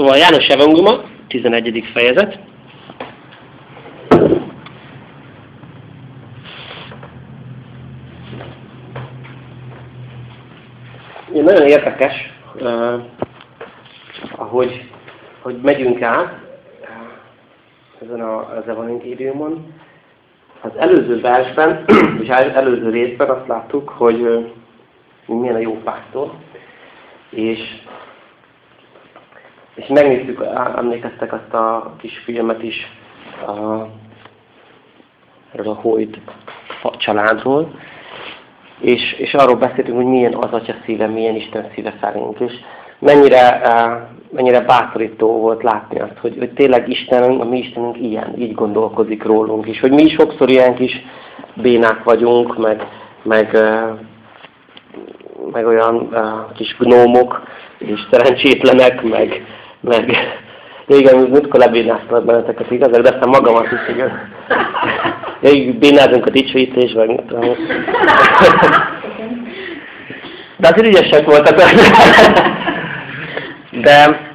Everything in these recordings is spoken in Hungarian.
Szóval János Evangéliuma, 11. fejezet. Ugye nagyon érdekes, uh, ahogy hogy megyünk át ezen a, az evangéliumon. Az előző versben, és előző részben azt láttuk, hogy milyen a jó pásztor, és és megnéztük, emlékeztek azt a kis filmet is a, erről a Hoyt családról, és, és arról beszéltünk, hogy milyen az Atya szíve, milyen Isten szíve felénk, és mennyire, mennyire bátorító volt látni azt, hogy, hogy tényleg Isten, a mi Istenünk ilyen, így gondolkozik rólunk, és hogy mi is sokszor ilyen kis bénák vagyunk, meg, meg, meg olyan kis gnómok, és szerencsétlenek, meg, meg igen, múltkor lebénáztalak benneteket igaz, de aztán magamat is, igen. Még bénázunk a dicsőítés, meg nem tudom. De azért ügyesek voltak. De,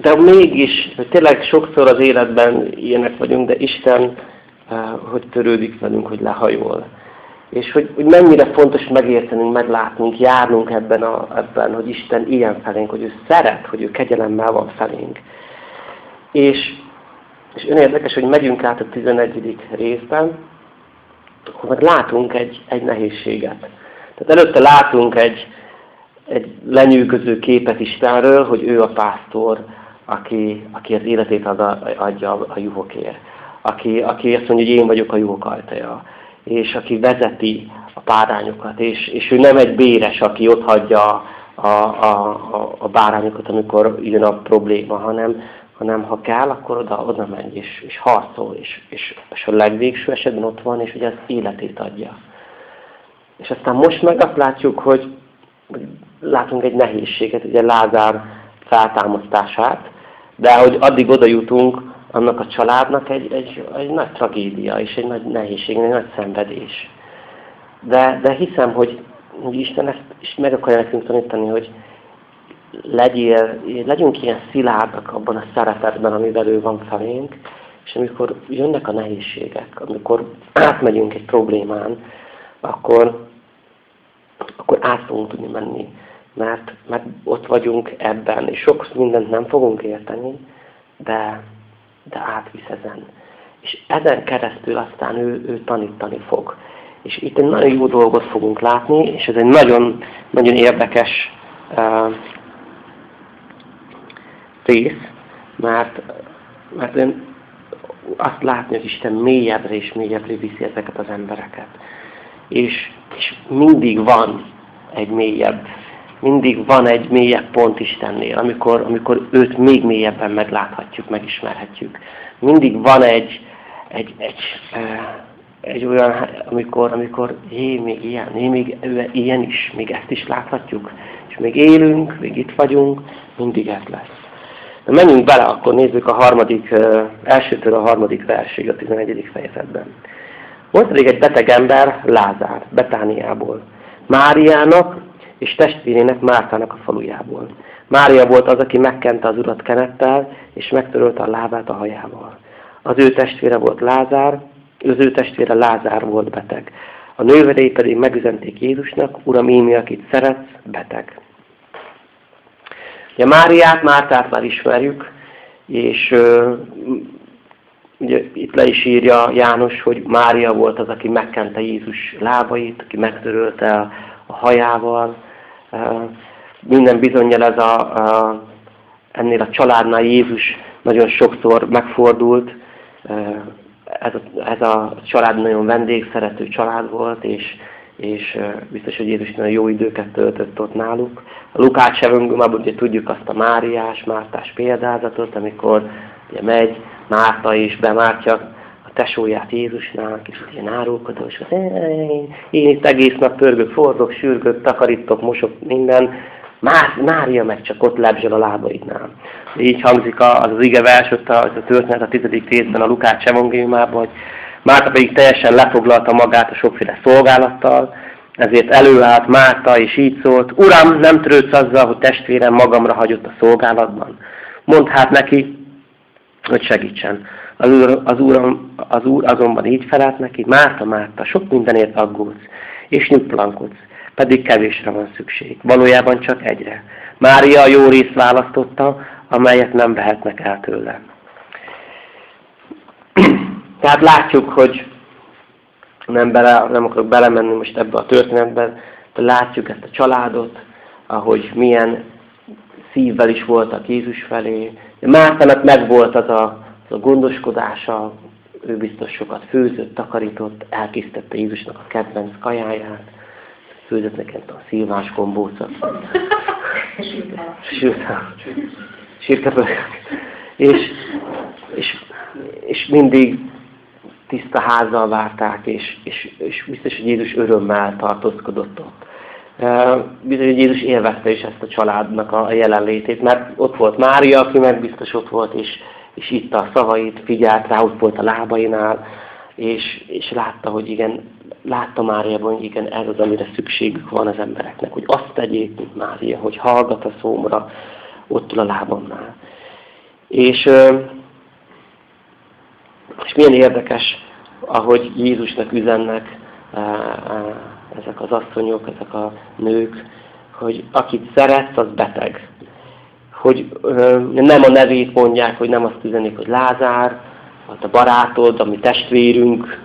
de mégis, hogy tényleg sokszor az életben ilyenek vagyunk, de Isten, eh, hogy törődik velünk, hogy lehajol. És hogy, hogy mennyire fontos megértenünk, meglátnunk, járnunk ebben, a, ebben, hogy Isten ilyen felénk, hogy ő szeret, hogy ő kegyelemmel van felénk. És, és ön érdekes, hogy megyünk át a 11. részben, akkor meg látunk egy, egy nehézséget. Tehát előtte látunk egy, egy lenyűgöző képet Istenről, hogy ő a pásztor, aki, aki az életét ad, adja a juhokért. Aki, aki azt mondja, hogy én vagyok a juhok ajtaja és aki vezeti a párányokat, és, és ő nem egy béres, aki ott hagyja a, a, a, a bárányokat, amikor jön a probléma, hanem, hanem ha kell, akkor oda, oda megy, és, és harcol, és, és, és a legvégső esetben ott van, és ugye az életét adja. És aztán most meg azt látjuk, hogy látunk egy nehézséget, ugye Lázár feltámasztását, de hogy addig oda jutunk, annak a családnak egy, egy, egy nagy tragédia, és egy nagy nehézség, egy nagy szenvedés. De, de hiszem, hogy, hogy Isten ezt is meg akarja nekünk tanítani, hogy legyél, legyünk ilyen szilárdak abban a szeretetben, amivel ő van felénk, és amikor jönnek a nehézségek, amikor átmegyünk egy problémán, akkor, akkor át fogunk tudni menni, mert, mert ott vagyunk ebben, és sok mindent nem fogunk érteni, de, de átvisz ezen. És ezen keresztül aztán ő, ő tanítani fog. És itt egy nagyon jó dolgot fogunk látni, és ez egy nagyon, nagyon érdekes uh, rész, mert, mert én azt látni, hogy Isten mélyebbre és mélyebbre viszi ezeket az embereket. És, és mindig van egy mélyebb mindig van egy mélyebb pont Istennél, amikor, amikor őt még mélyebben megláthatjuk, megismerhetjük. Mindig van egy, egy, egy, egy olyan, amikor, amikor hé, még ilyen, hé, még ilyen is, még ezt is láthatjuk, és még élünk, még itt vagyunk, mindig ez lesz. De menjünk bele, akkor nézzük a harmadik, elsőtől a harmadik versig a 11. fejezetben. Volt pedig egy beteg ember, Lázár, Betániából. Máriának, és testvérének Mártának a falujából. Mária volt az, aki megkente az urat kenettel, és megtörölte a lábát a hajával. Az ő testvére volt Lázár, az ő testvére Lázár volt beteg. A nőverei pedig megüzenték Jézusnak, Uram, én akit szeretsz, beteg. Ugye Máriát, Mártát már ismerjük, és ugye itt le is írja János, hogy Mária volt az, aki megkente Jézus lábait, aki megtörölte a hajával, minden bizonyal ez a, a, ennél a családnál Jézus nagyon sokszor megfordult. Ez a, ez a család nagyon vendégszerető család volt, és, és biztos, hogy Jézus nagyon jó időket töltött ott náluk. A Lukács evangéliumában ugye tudjuk azt a Máriás, Mártás példázatot, amikor ugye megy Márta is bemártja tesóját Jézusnál, kicsit ilyen árulkodós, hogy én, én itt egész nap pörgök, fordok, sürgök, takarítok, mosok minden, Már, Mária meg csak ott lebzsel a lábaidnál. Így hangzik az az ige vers, ott a, az a történet a tizedik részben a Lukács evangéliumában, hogy Márta pedig teljesen lefoglalta magát a sokféle szolgálattal, ezért előállt Márta, és így szólt, Uram, nem törődsz azzal, hogy testvérem magamra hagyott a szolgálatban. Mondd hát neki, hogy segítsen. Az úr, az, úr, az úr azonban így felelt neki, Márta, Márta, sok mindenért aggódsz, és nyugtalankodsz, pedig kevésre van szükség. Valójában csak egyre. Mária a jó részt választotta, amelyet nem vehetnek el tőle. Tehát látjuk, hogy nem, bele, nem akarok belemenni most ebbe a történetbe, de látjuk ezt a családot, ahogy milyen szívvel is voltak Jézus felé. Mártának megvolt az a, a gondoskodása, ő biztos sokat főzött, takarított, elkészítette Jézusnak a kedvenc kajáját, főzött nekem a szilvás gombócot. Sírkapölök. És, és, és mindig tiszta házzal várták, és, és, és biztos, hogy Jézus örömmel tartózkodott ott. Biztos, hogy Jézus élvezte is ezt a családnak a jelenlétét, mert ott volt Mária, aki meg biztos ott volt, és, és itt a szavait, figyelt rá, volt a lábainál, és, és látta, hogy igen, látta Máriában, hogy igen, ez az, amire szükségük van az embereknek, hogy azt tegyék, mint Mária, hogy hallgat a szómra, ott ül a lábamnál. És, és milyen érdekes, ahogy Jézusnak üzennek ezek az asszonyok, ezek a nők, hogy akit szeretsz, az beteg. Hogy nem a nevét mondják, hogy nem azt üzenik, hogy Lázár, vagy a barátod, ami testvérünk,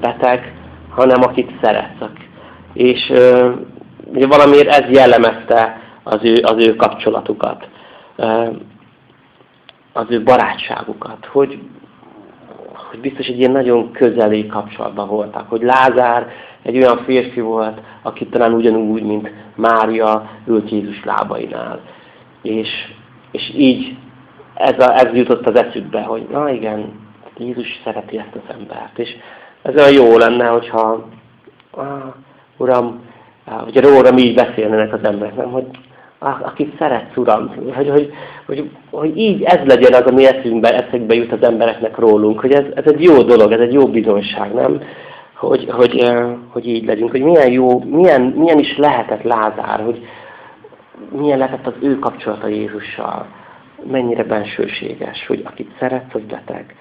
beteg, hanem akit szeretsz. És ugye valamiért ez jellemezte az ő, az ő kapcsolatukat, az ő barátságukat, hogy, hogy biztos egy ilyen nagyon közeli kapcsolatban voltak, hogy Lázár egy olyan férfi volt, aki talán ugyanúgy, mint Mária ült Jézus lábainál. És, és így ez, a, ez jutott az eszükbe, hogy na igen, Jézus szereti ezt az embert. És ez olyan jó lenne, hogyha ah, Uram, hogy rólam így beszélnének az emberek, nem, hogy akit szeretsz, Uram, hogy, hogy, hogy, hogy így ez legyen az, ami eszünkbe, eszekbe jut az embereknek rólunk, hogy ez, ez egy jó dolog, ez egy jó bizonyság, nem? Hogy, hogy, hogy így legyünk, hogy milyen jó, milyen, milyen is lehetett Lázár, hogy milyen lehetett az ő kapcsolata Jézussal, mennyire bensőséges, hogy akit szeretsz, az beteg.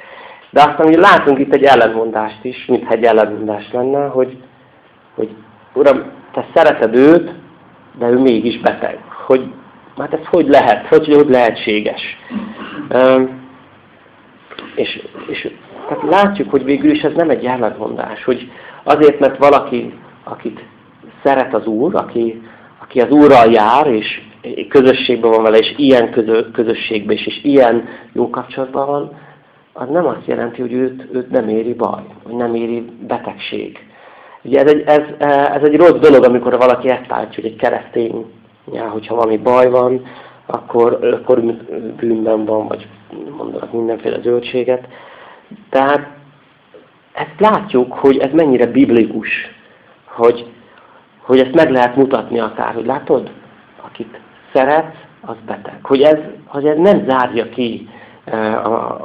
De aztán hogy látunk itt egy ellentmondást is, mintha egy ellentmondás lenne, hogy, hogy Uram, te szereted őt, de ő mégis beteg. Hogy, hát ez hogy lehet? Hogy, hogy lehetséges? Um, és, és tehát látjuk, hogy végül is ez nem egy ellentmondás, hogy azért, mert valaki, akit szeret az Úr, aki, aki az Úrral jár, és közösségben van vele, és ilyen közö, közösségben is, és ilyen jó kapcsolatban van, az nem azt jelenti, hogy őt, őt nem éri baj, vagy nem éri betegség. Ugye ez egy, ez, ez egy rossz dolog, amikor valaki ezt állítja, hogy egy keresztény, ja, hogyha valami baj van, akkor, akkor bűnben van, vagy mondanak mindenféle zöldséget. Tehát ezt látjuk, hogy ez mennyire biblikus, hogy, hogy ezt meg lehet mutatni akár, hogy látod, akit szeret, az beteg. Hogy ez, hogy ez nem zárja ki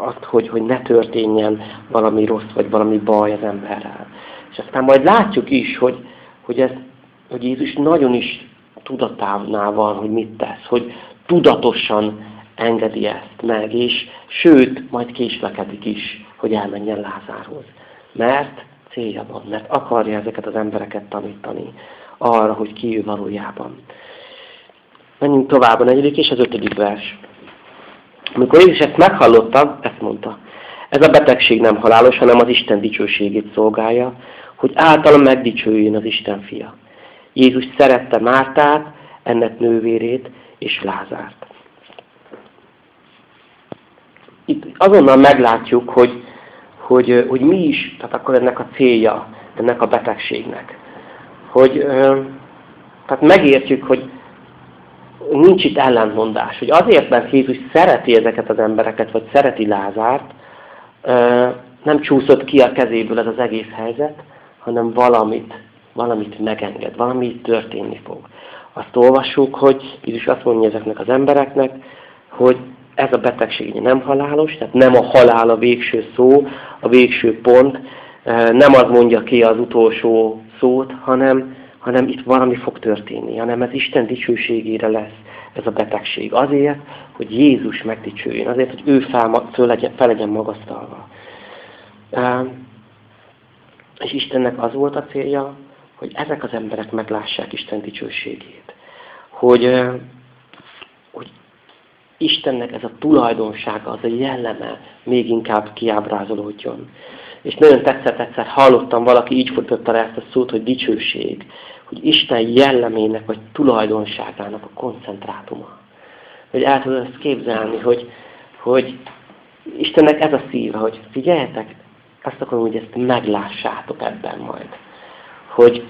azt, hogy, hogy ne történjen valami rossz, vagy valami baj az emberrel. És aztán majd látjuk is, hogy, hogy, ez, hogy Jézus nagyon is tudatánál van, hogy mit tesz, hogy tudatosan engedi ezt meg, és sőt, majd késlekedik is, hogy elmenjen Lázárhoz. Mert célja van, mert akarja ezeket az embereket tanítani arra, hogy ki ő valójában. Menjünk tovább a negyedik és az ötödik vers. Amikor Jézus ezt meghallotta, ezt mondta. Ez a betegség nem halálos, hanem az Isten dicsőségét szolgálja, hogy általa megdicsőjön az Isten fia. Jézus szerette Mártát, ennek nővérét és Lázárt. Itt azonnal meglátjuk, hogy, hogy, hogy mi is, tehát akkor ennek a célja, ennek a betegségnek. Hogy, tehát megértjük, hogy nincs itt ellentmondás. Hogy azért, mert Jézus szereti ezeket az embereket, vagy szereti Lázárt, nem csúszott ki a kezéből ez az egész helyzet, hanem valamit, valamit megenged, valami történni fog. Azt olvassuk, hogy Jézus azt mondja ezeknek az embereknek, hogy ez a betegség nem halálos, tehát nem a halál a végső szó, a végső pont, nem az mondja ki az utolsó szót, hanem, hanem itt valami fog történni, hanem ez Isten dicsőségére lesz. ez a betegség. Azért, hogy Jézus megdicsőjön, azért, hogy ő fel, föl legyen, fel legyen magasztalva. És Istennek az volt a célja, hogy ezek az emberek meglássák Isten dicsőségét. Hogy, hogy Istennek ez a tulajdonsága, az a jelleme még inkább kiábrázolódjon. És nagyon tetszett egyszer, hallottam, valaki így fordította ezt a szót, hogy dicsőség. Hogy Isten jellemének, vagy tulajdonságának a koncentrátuma. Hogy el tudod ezt képzelni, hogy, hogy Istennek ez a szíve, hogy figyeljetek, azt akarom, hogy ezt meglássátok ebben majd. Hogy,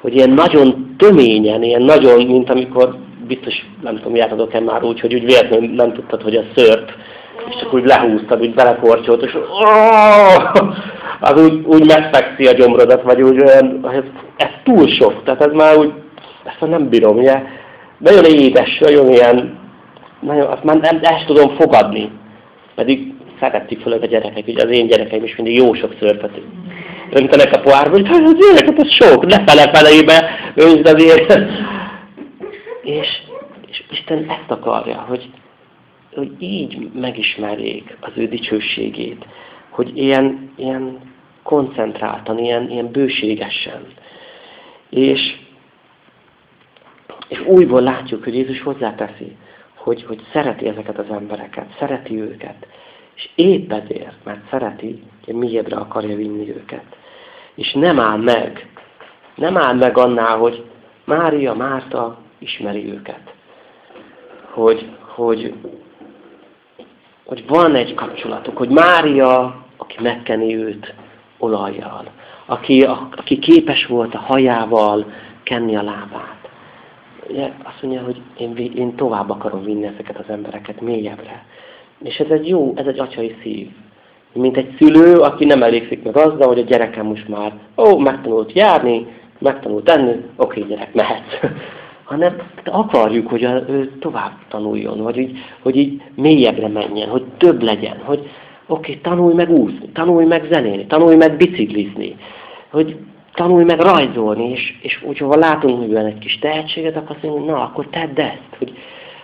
hogy ilyen nagyon töményen, ilyen nagyon, mint amikor biztos, nem tudom, jártadok-e már úgy, hogy úgy véletlenül nem tudtad, hogy a szört, és csak úgy lehúztad, úgy belekorcsolt, és az úgy, úgy megfekszi a gyomrodat, vagy úgy olyan, ez, ez túl sok, tehát ez már úgy, ezt már nem bírom, ugye? Nagyon édes, nagyon ilyen, nagyon, azt már nem, ezt tudom fogadni. Pedig szeretik főleg a gyerekek, ugye az én gyerekeim is mindig jó sok szörfet öntenek a pohárba, hogy hát az gyerekek, ez sok, ne fele felébe öntsd azért. És, és Isten ezt akarja, hogy, hogy így megismerjék az ő dicsőségét, hogy ilyen, ilyen koncentráltan, ilyen, ilyen bőségesen. És, és újból látjuk, hogy Jézus hozzáteszi, hogy, hogy szereti ezeket az embereket, szereti őket. És épp ezért, mert szereti, hogy mélyebbre akarja vinni őket. És nem áll meg, nem áll meg annál, hogy Mária, Márta ismeri őket. Hogy, hogy, hogy van egy kapcsolatuk, hogy Mária, aki megkeni őt olajjal, aki, a, aki képes volt a hajával kenni a lábát. Ugye azt mondja, hogy én, én tovább akarom vinni ezeket az embereket mélyebbre. És ez egy jó, ez egy atyai szív. Mint egy szülő, aki nem elégszik meg azzal, hogy a gyerekem most már, ó, megtanult járni, megtanult tenni, oké, gyerek, mehetsz. Hanem akarjuk, hogy a, ő tovább tanuljon, vagy hogy, hogy így mélyebbre menjen, hogy több legyen, hogy oké, tanulj meg úszni, tanulj meg zenélni, tanulj meg biciklizni, hogy tanulj meg rajzolni, és, és hogyha látunk, hogy van egy kis tehetséget, akkor azt mondjuk, na, akkor tedd ezt, hogy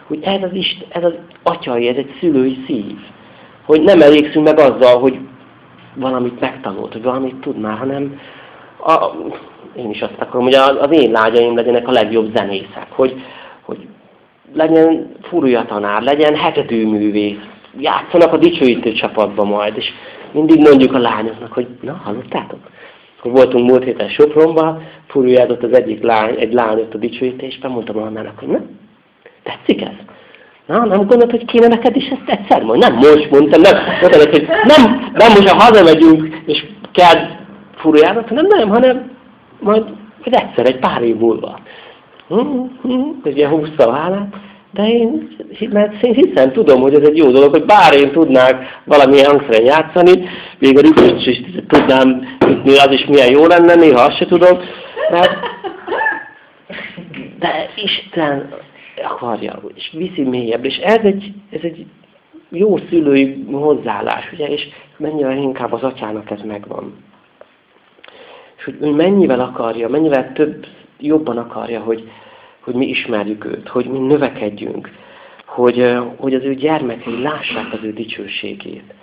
hogy ez az, Isten, ez az atyai, ez egy szülői szív. Hogy nem elégszünk meg azzal, hogy valamit megtanult, hogy valamit tud már, hanem a, én is azt akarom, hogy az én lágyaim legyenek a legjobb zenészek, hogy, hogy legyen furúja tanár, legyen hegedű művész, játszanak a dicsőítő csapatba majd, és mindig mondjuk a lányoknak, hogy na, hallottátok? Akkor voltunk múlt héten Sopronban, furuljázott az egyik lány, egy lány ott a dicsőítésben, mondtam annának, hogy na, Tetszik ez? Na, nem gondolod, hogy kéne neked is ezt egyszer mondani? Nem most mondtam, nem, mondtam, hogy nem, nem most, ha hazamegyünk, és kell furuljának, hanem nem, hanem majd, majd egyszer, egy pár év múlva. Hm, hm, ugye húzta a vállát, de én, mert én hiszem, tudom, hogy ez egy jó dolog, hogy bár én tudnák valamilyen hangszeren játszani, még a rüköst is tudnám ütni, az is milyen jó lenne, néha azt se tudom, mert de Isten akarja, és viszi mélyebb. És ez egy, ez egy jó szülői hozzáállás, ugye, és mennyire inkább az atyának ez megvan. Hogy ő mennyivel akarja, mennyivel több, jobban akarja, hogy, hogy mi ismerjük őt, hogy mi növekedjünk, hogy, hogy az ő gyermekei lássák az ő dicsőségét.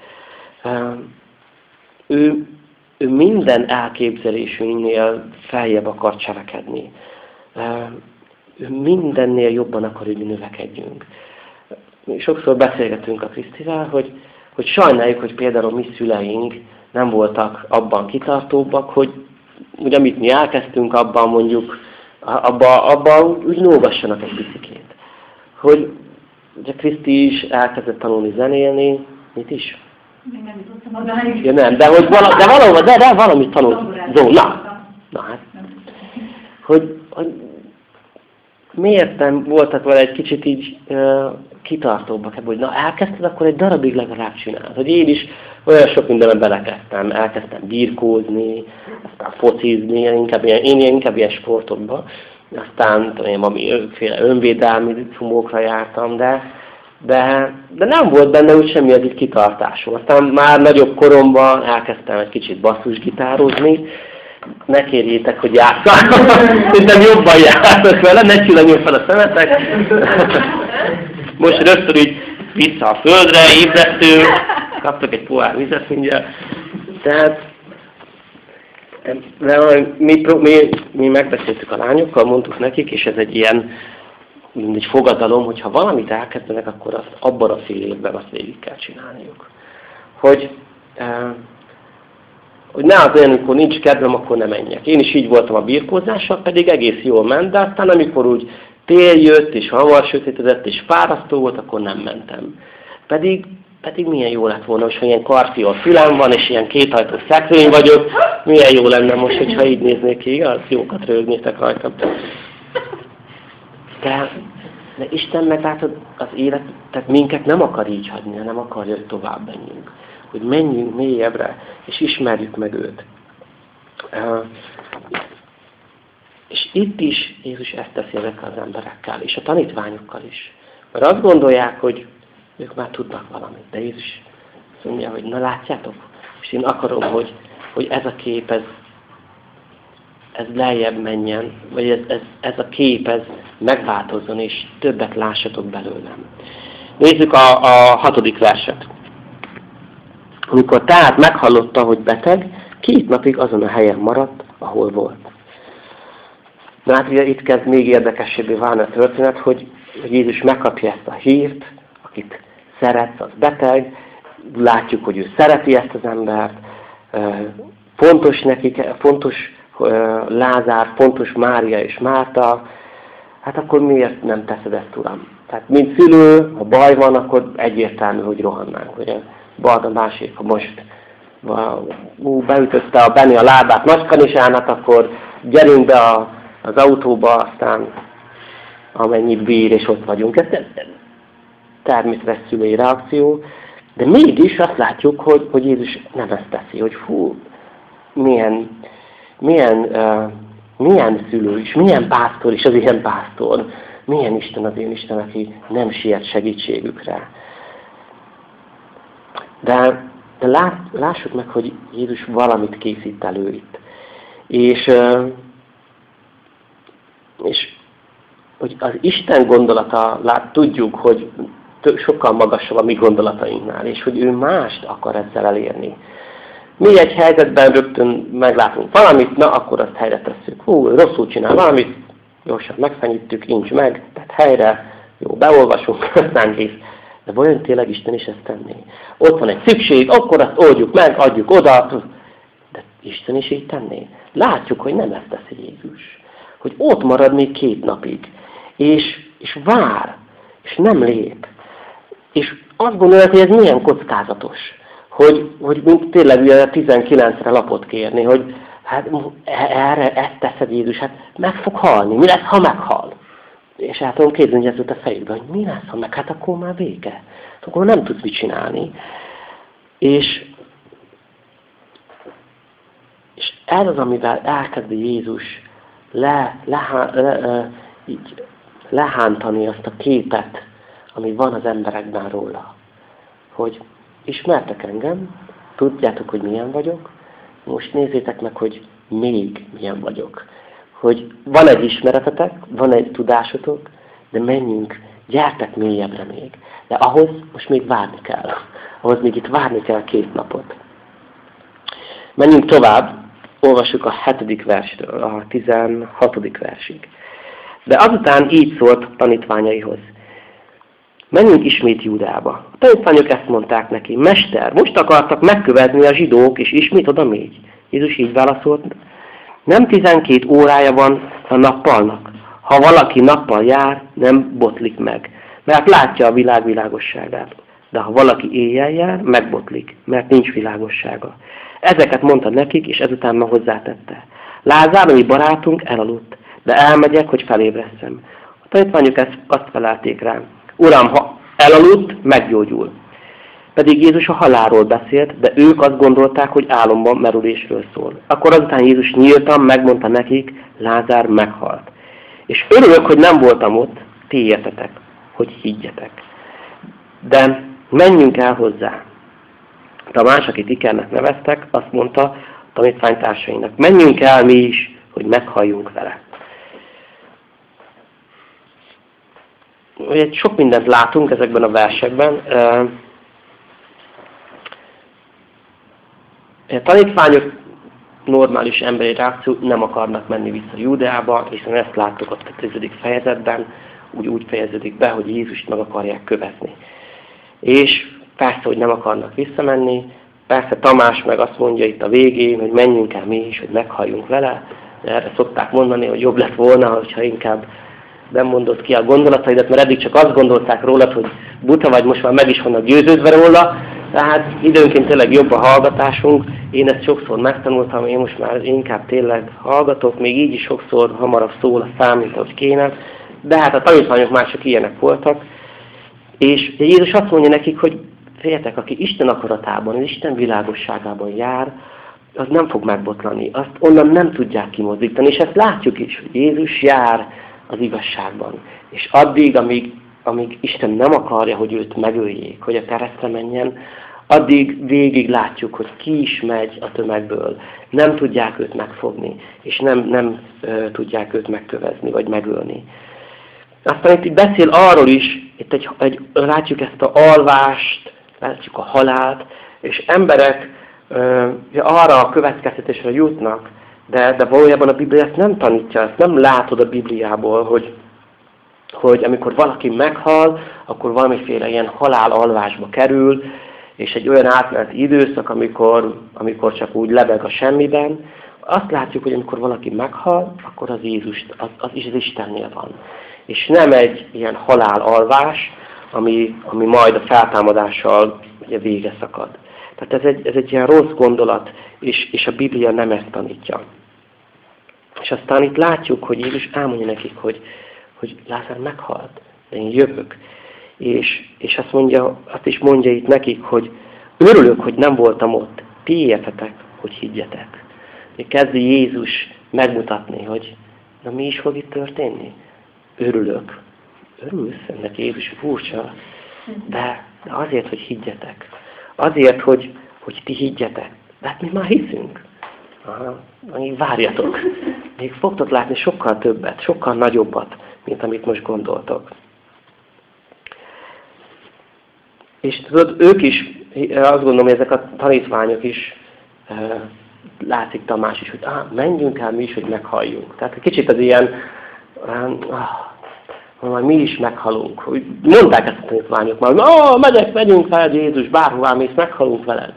Ő, ő minden elképzelésünknél feljebb akar cselekedni ő mindennél jobban akar, hogy mi növekedjünk. Mi sokszor beszélgetünk a Krisztivel, hogy, hogy sajnáljuk, hogy például mi szüleink nem voltak abban kitartóbbak, hogy ugye amit mi elkezdtünk, abban mondjuk, abban, abban úgy nógassanak egy picikét. Hogy ugye Kriszti is elkezdett tanulni zenélni, mit is? Még nem jutottam odáig. Ja, nem, de, hogy vala, de, valahol, de, de valamit tanult. Zó, na, na hát. Hogy, hogy miért nem voltak vele egy kicsit így kitartóbbak ebből, hogy na elkezdted, akkor egy darabig legalább csinálod. Hogy én is olyan sok mindenben belekezdtem, elkezdtem birkózni, aztán focizni, inkább ilyen, én inkább ilyen sportokba, aztán tudom én, valamiféle önvédelmi fumókra jártam, de, de, de nem volt benne úgy semmi az itt kitartásom. Aztán már nagyobb koromban elkezdtem egy kicsit basszusgitározni, ne kérjétek, hogy játszál. Szerintem jobban játszok vele, ne csillanjon fel a szemetek. most rögtön így vissza a földre, ébresztő, kaptak egy pohár vizet mindjárt. Tehát de mi, mi, mi megbeszéltük a lányokkal, mondtuk nekik, és ez egy ilyen mint egy fogadalom, hogy ha valamit elkezdenek, akkor azt abban a fél évben azt végig kell csinálniuk. Hogy, eh, hogy ne az olyan, amikor nincs kedvem, akkor nem menjek. Én is így voltam a birkózással, pedig egész jól ment, de aztán amikor úgy tél jött, és hamar sötétedett, és fárasztó volt, akkor nem mentem. Pedig, pedig milyen jó lett volna, hogy ilyen karfiol fülem van, és ilyen kéthajtó szekrény vagyok, milyen jó lenne most, hogyha így néznék ki, igaz? Jókat rögnétek rajtam. De, de Isten meglátod az élet, tehát minket nem akar így hagyni, nem akarja, hogy tovább menjünk. Hogy menjünk mélyebbre, és ismerjük meg őt. És itt is Jézus ezt teszi ezekkel az emberekkel, és a tanítványokkal is. Mert azt gondolják, hogy ők már tudnak valamit. De Jézus azt mondja, hogy na látjátok, és én akarom, hogy, hogy ez a kép, ez, ez lejjebb menjen, vagy ez, ez, ez a kép, ez megváltozzon, és többet lássatok belőlem. Nézzük a, a hatodik verset. Amikor tehát meghallotta, hogy beteg, két napig azon a helyen maradt, ahol volt. Na hát ugye itt kezd még érdekesebbé válni a történet, hogy, hogy Jézus megkapja ezt a hírt, akit szeretsz, az beteg, látjuk, hogy ő szereti ezt az embert, fontos nekik, fontos Lázár, fontos Mária és Márta, hát akkor miért nem teszed ezt, Uram? Tehát, mint szülő, ha baj van, akkor egyértelmű, hogy rohannánk. Ugye? Bald a másik, ha most ú, beütötte a Benni a lábát nagykanisánat, akkor gyerünk be a, az autóba, aztán amennyit bír, és ott vagyunk. Ez természetes szülői reakció, de mégis azt látjuk, hogy, hogy Jézus nem ezt teszi, hogy fú, milyen milyen, uh, milyen szülő is, milyen pásztor is az ilyen pásztor, milyen Isten az én Isten, aki nem siet segítségükre. De, de lát, lássuk meg, hogy Jézus valamit készít elő itt. És, uh, és hogy az Isten gondolata, lát, tudjuk, hogy sokkal magasabb a mi gondolatainknál, és hogy ő mást akar ezzel elérni. Mi egy helyzetben rögtön meglátunk valamit, na akkor azt helyre tesszük. Hú, rosszul csinál valamit, gyorsan megfenyítjük, incs meg, tehát helyre, jó, beolvasunk, aztán kész. De vajon tényleg Isten is ezt tenné? Ott van egy szükség, akkor azt oldjuk meg, adjuk oda, de Isten is így tenné. Látjuk, hogy nem ezt teszi Jézus. Hogy ott marad még két napig, és, és vár, és nem lép. És azt gondolod, hogy ez milyen kockázatos hogy, hogy tényleg ugye 19-re lapot kérni, hogy hát erre ezt teszed Jézus, hát meg fog halni. Mi lesz, ha meghal? És hát tudom képzelni, hogy ez a fejükben, hogy mi lesz, ha meg, hát akkor már vége. Akkor nem tudsz mit csinálni. És, és ez az, amivel elkezdi Jézus le, le, le, így lehántani azt a képet, ami van az emberekben róla. Hogy ismertek engem, tudjátok, hogy milyen vagyok, most nézzétek meg, hogy még milyen vagyok. Hogy van egy ismeretetek, van egy tudásotok, de menjünk, gyertek mélyebbre még. De ahhoz most még várni kell. Ahhoz még itt várni kell két napot. Menjünk tovább, olvassuk a hetedik verstől, a tizenhatodik versig. De azután így szólt tanítványaihoz menjünk ismét Júdába. A tanítványok ezt mondták neki, Mester, most akartak megkövetni a zsidók, és ismét oda még. Jézus így válaszolt, nem tizenkét órája van a nappalnak. Ha valaki nappal jár, nem botlik meg, mert látja a világ világosságát. De ha valaki éjjel jár, megbotlik, mert nincs világossága. Ezeket mondta nekik, és ezután ma hozzátette. Lázár, ami barátunk, elaludt, de elmegyek, hogy felébresszem. A tanítványok ezt azt felelték rám. Uram, ha elaludt, meggyógyul. Pedig Jézus a halálról beszélt, de ők azt gondolták, hogy álomban merülésről szól. Akkor azután Jézus nyíltan megmondta nekik, Lázár meghalt. És örülök, hogy nem voltam ott, ti értetek, hogy higgyetek. De menjünk el hozzá. Tamás, akit Ikernek neveztek, azt mondta tanítványtársainak, menjünk el mi is, hogy meghalljunk vele. ugye sok mindent látunk ezekben a versekben. A tanítványok normális emberi reakció nem akarnak menni vissza Júdeába, hiszen ezt láttuk ott a tizedik fejezetben, úgy, úgy fejeződik be, hogy Jézust meg akarják követni. És persze, hogy nem akarnak visszamenni, persze Tamás meg azt mondja itt a végén, hogy menjünk el mi is, hogy meghalljunk vele, erre szokták mondani, hogy jobb lett volna, hogyha inkább nem mondott ki a gondolataidat, mert eddig csak azt gondolták rólad, hogy buta vagy, most már meg is vannak győződve róla, tehát időnként tényleg jobb a hallgatásunk. Én ezt sokszor megtanultam, én most már inkább tényleg hallgatok, még így is sokszor hamarabb szól a szám, mint ahogy kéne. De hát a tanítványok mások ilyenek voltak. És Jézus azt mondja nekik, hogy féltek, aki Isten akaratában, Isten világosságában jár, az nem fog megbotlani. Azt onnan nem tudják kimozdítani. És ezt látjuk is, hogy Jézus jár az igazságban. És addig, amíg, amíg Isten nem akarja, hogy őt megöljék, hogy a keresztre menjen, addig végig látjuk, hogy ki is megy a tömegből. Nem tudják őt megfogni, és nem, nem uh, tudják őt megkövezni, vagy megölni. Aztán itt beszél arról is, itt egy, egy, látjuk ezt a alvást, látjuk a halált, és emberek uh, arra a következtetésre jutnak, de, de valójában a Biblia ezt nem tanítja, ezt nem látod a Bibliából, hogy, hogy amikor valaki meghal, akkor valamiféle ilyen halál-alvásba kerül, és egy olyan átmeneti időszak, amikor, amikor csak úgy lebeg a semmiben, azt látjuk, hogy amikor valaki meghal, akkor az Jézus, az, az Istennél van. És nem egy ilyen halál-alvás, ami, ami majd a feltámadással ugye vége szakad. Tehát ez egy, ez egy ilyen rossz gondolat, és, és a Biblia nem ezt tanítja. És aztán itt látjuk, hogy Jézus elmondja nekik, hogy, hogy Lázár meghalt, de én jövök. És, és azt, mondja, azt is mondja itt nekik, hogy örülök, hogy nem voltam ott. Ti értetek, hogy higgyetek. Kezdi Jézus megmutatni, hogy na mi is fog itt történni? Örülök. Örülsz ennek Jézus furcsa, de, de azért, hogy higgyetek. Azért, hogy, hogy ti higgyetek. De hát mi már hiszünk. Aha, várjatok. Még fogtok látni sokkal többet, sokkal nagyobbat, mint amit most gondoltok. És tudod, ők is, azt gondolom, hogy ezek a tanítványok is, látszik Tamás is, hogy ah, menjünk el mi is, hogy meghalljunk. Tehát kicsit az ilyen, ah, majd mi is meghalunk. Hogy mondták ezt a tanítványok már, hogy megyek, megyünk veled Jézus, bárhová mész, meghalunk veled.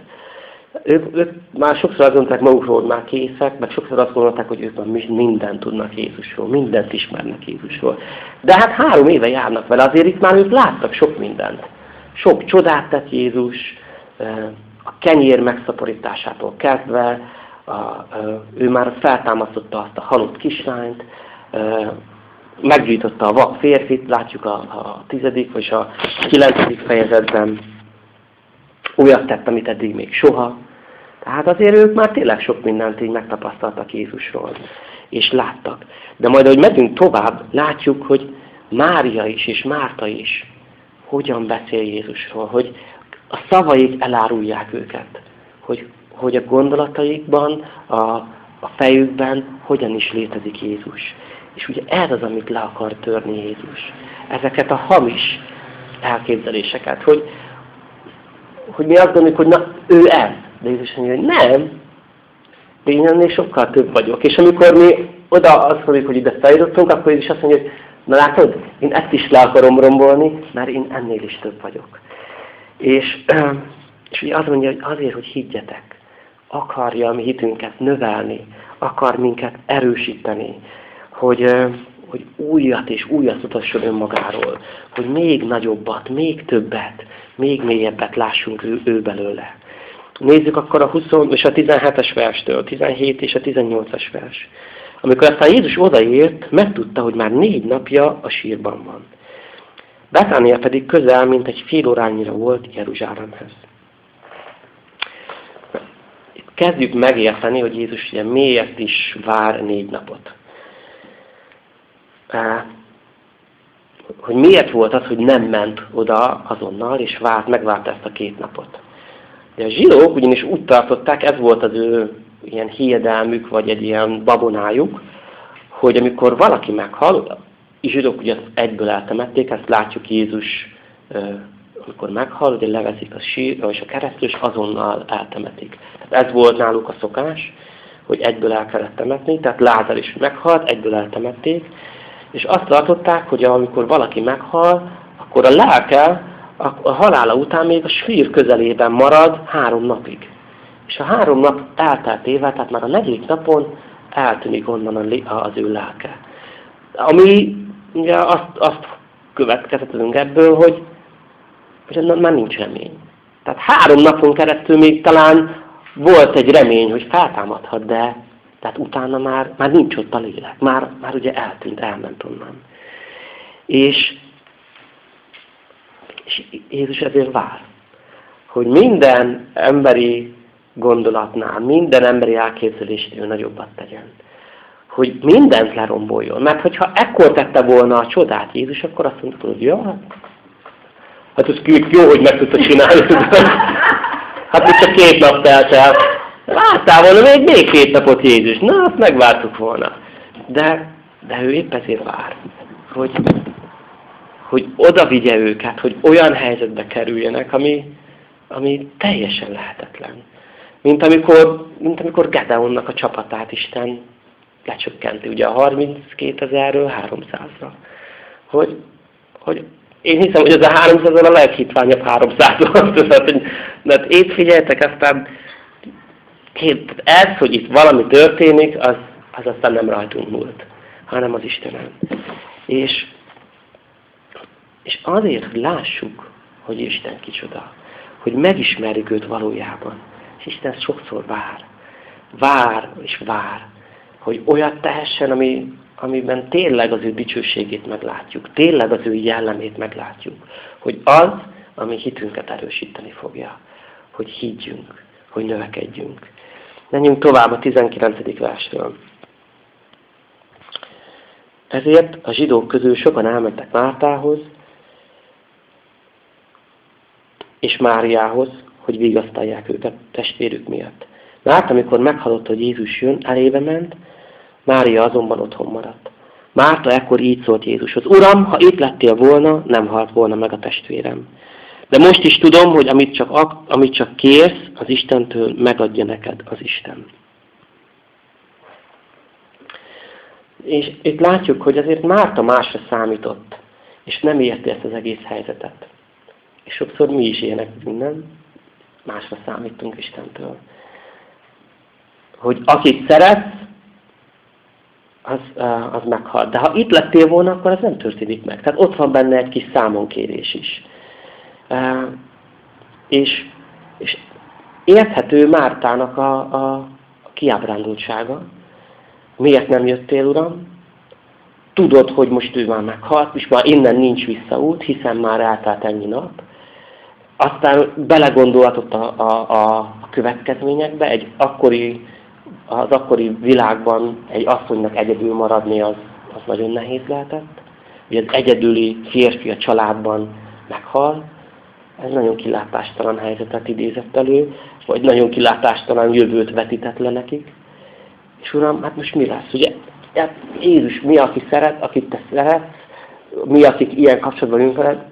Ők, ők már sokszor azt mondták magukról, hogy már készek, meg sokszor azt gondolták, hogy ők már mindent tudnak Jézusról, mindent ismernek Jézusról. De hát három éve járnak vele, azért itt már ők láttak sok mindent. Sok csodát tett Jézus, a kenyér megszaporításától kezdve, a, ő már feltámasztotta azt a halott kislányt, meggyújtotta a vak férfit, látjuk a, a tizedik vagy a kilencedik fejezetben, olyat tett, amit eddig még soha. Tehát azért ők már tényleg sok mindent így megtapasztaltak Jézusról, és láttak. De majd, ahogy megyünk tovább, látjuk, hogy Mária is és Márta is hogyan beszél Jézusról, hogy a szavaik elárulják őket, hogy, hogy a gondolataikban, a, a fejükben hogyan is létezik Jézus. És ugye ez az, amit le akar törni Jézus. Ezeket a hamis elképzeléseket, hogy, hogy mi azt gondoljuk, hogy na, ő ez. De Jézus mondja, hogy nem, de én ennél sokkal több vagyok. És amikor mi oda azt mondjuk, hogy ide feljutottunk, akkor Jézus azt mondja, hogy na látod, én ezt is le akarom rombolni, mert én ennél is több vagyok. És, és ugye azt mondja, hogy azért, hogy higgyetek, akarja a mi hitünket növelni, akar minket erősíteni, hogy, hogy újat és újat mutasson önmagáról, hogy még nagyobbat, még többet, még mélyebbet lássunk ő, ő belőle. Nézzük akkor a 20 és a 17-es verstől, 17 és a 18-as vers. Amikor aztán Jézus odaért, megtudta, hogy már négy napja a sírban van. Betánia pedig közel, mint egy fél órányira volt Jeruzsálemhez. Kezdjük megérteni, hogy Jézus ugye miért is vár négy napot. Hogy miért volt az, hogy nem ment oda azonnal, és várt, megvárt ezt a két napot. De a zsidók ugyanis úgy tartották, ez volt az ő ilyen hiedelmük, vagy egy ilyen babonájuk, hogy amikor valaki meghal, zsidók ugye egyből eltemették, ezt látjuk Jézus, amikor meghal, ugye leveszik a sír, és a keresztül, és azonnal eltemetik. Tehát ez volt náluk a szokás, hogy egyből el kellett temetni, tehát Lázár is meghalt, egyből eltemették, és azt tartották, hogy amikor valaki meghal, akkor a lelke a halála után még a sír közelében marad három napig. És a három nap elteltével, tehát már a negyedik napon eltűnik onnan az ő lelke. Ami ugye azt, azt következtetünk ebből, hogy, hogy már nincs remény. Tehát három napon keresztül még talán volt egy remény, hogy feltámadhat, de tehát utána már, már nincs ott a lélek. Már, már ugye eltűnt, elment onnan. És, és Jézus ezért vár, hogy minden emberi gondolatnál, minden emberi elképzelésnél nagyobbat tegyen. Hogy mindent leromboljon. Mert hogyha ekkor tette volna a csodát Jézus, akkor azt mondta, hogy jó, hát ez jó, hogy meg tudta csinálni. hát még csak két nap telt el. Láttál volna még, még két napot Jézus. Na, azt megvártuk volna. De, de ő épp ezért vár, hogy, hogy oda vigye őket, hogy olyan helyzetbe kerüljenek, ami, ami teljesen lehetetlen. Mint amikor, mint amikor Gedeonnak a csapatát Isten lecsökkenti, ugye a 32 ezerről 300-ra. Hogy, hogy én hiszem, hogy ez a 300 a leghitványabb 300 volt. Tehát így figyeltek, aztán ez, hogy itt valami történik, az, az aztán nem rajtunk múlt, hanem az Istenem. És, és azért, lássuk, hogy Isten kicsoda, hogy megismerjük őt valójában és Isten sokszor vár. Vár és vár, hogy olyat tehessen, ami, amiben tényleg az ő dicsőségét meglátjuk, tényleg az ő jellemét meglátjuk. Hogy az, ami hitünket erősíteni fogja. Hogy higgyünk, hogy növekedjünk. Menjünk tovább a 19. versről. Ezért a zsidók közül sokan elmentek Mártához és Máriához, hogy vigasztalják őket testvérük miatt. Mert amikor meghallott, hogy Jézus jön, elébe ment, Mária azonban otthon maradt. Márta ekkor így szólt Jézushoz, Uram, ha itt lettél volna, nem halt volna meg a testvérem. De most is tudom, hogy amit csak, amit csak kérsz, az Istentől megadja neked az Isten. És itt látjuk, hogy azért Márta másra számított, és nem érti ezt az egész helyzetet. És sokszor mi is ilyenek nem? másra számítunk Istentől. Hogy akit szeretsz, az, az meghal. De ha itt lettél volna, akkor ez nem történik meg. Tehát ott van benne egy kis számonkérés is. És, és érthető Mártának a, a, kiábrándultsága. Miért nem jöttél, Uram? Tudod, hogy most ő már meghalt, és már innen nincs visszaút, hiszen már eltelt ennyi nap. Aztán belegondolhatott a, a, a következményekbe, egy akkori, az akkori világban egy asszonynak egyedül maradni az, az nagyon nehéz lehetett. Ugye az egyedüli férfi a családban meghal, ez nagyon kilátástalan helyzetet idézett elő, vagy nagyon kilátástalan jövőt vetített le nekik. És Uram, hát most mi lesz? Ugye hát Jézus mi, aki szeret, akit te szeretsz, mi, akik ilyen kapcsolatban jönk veled,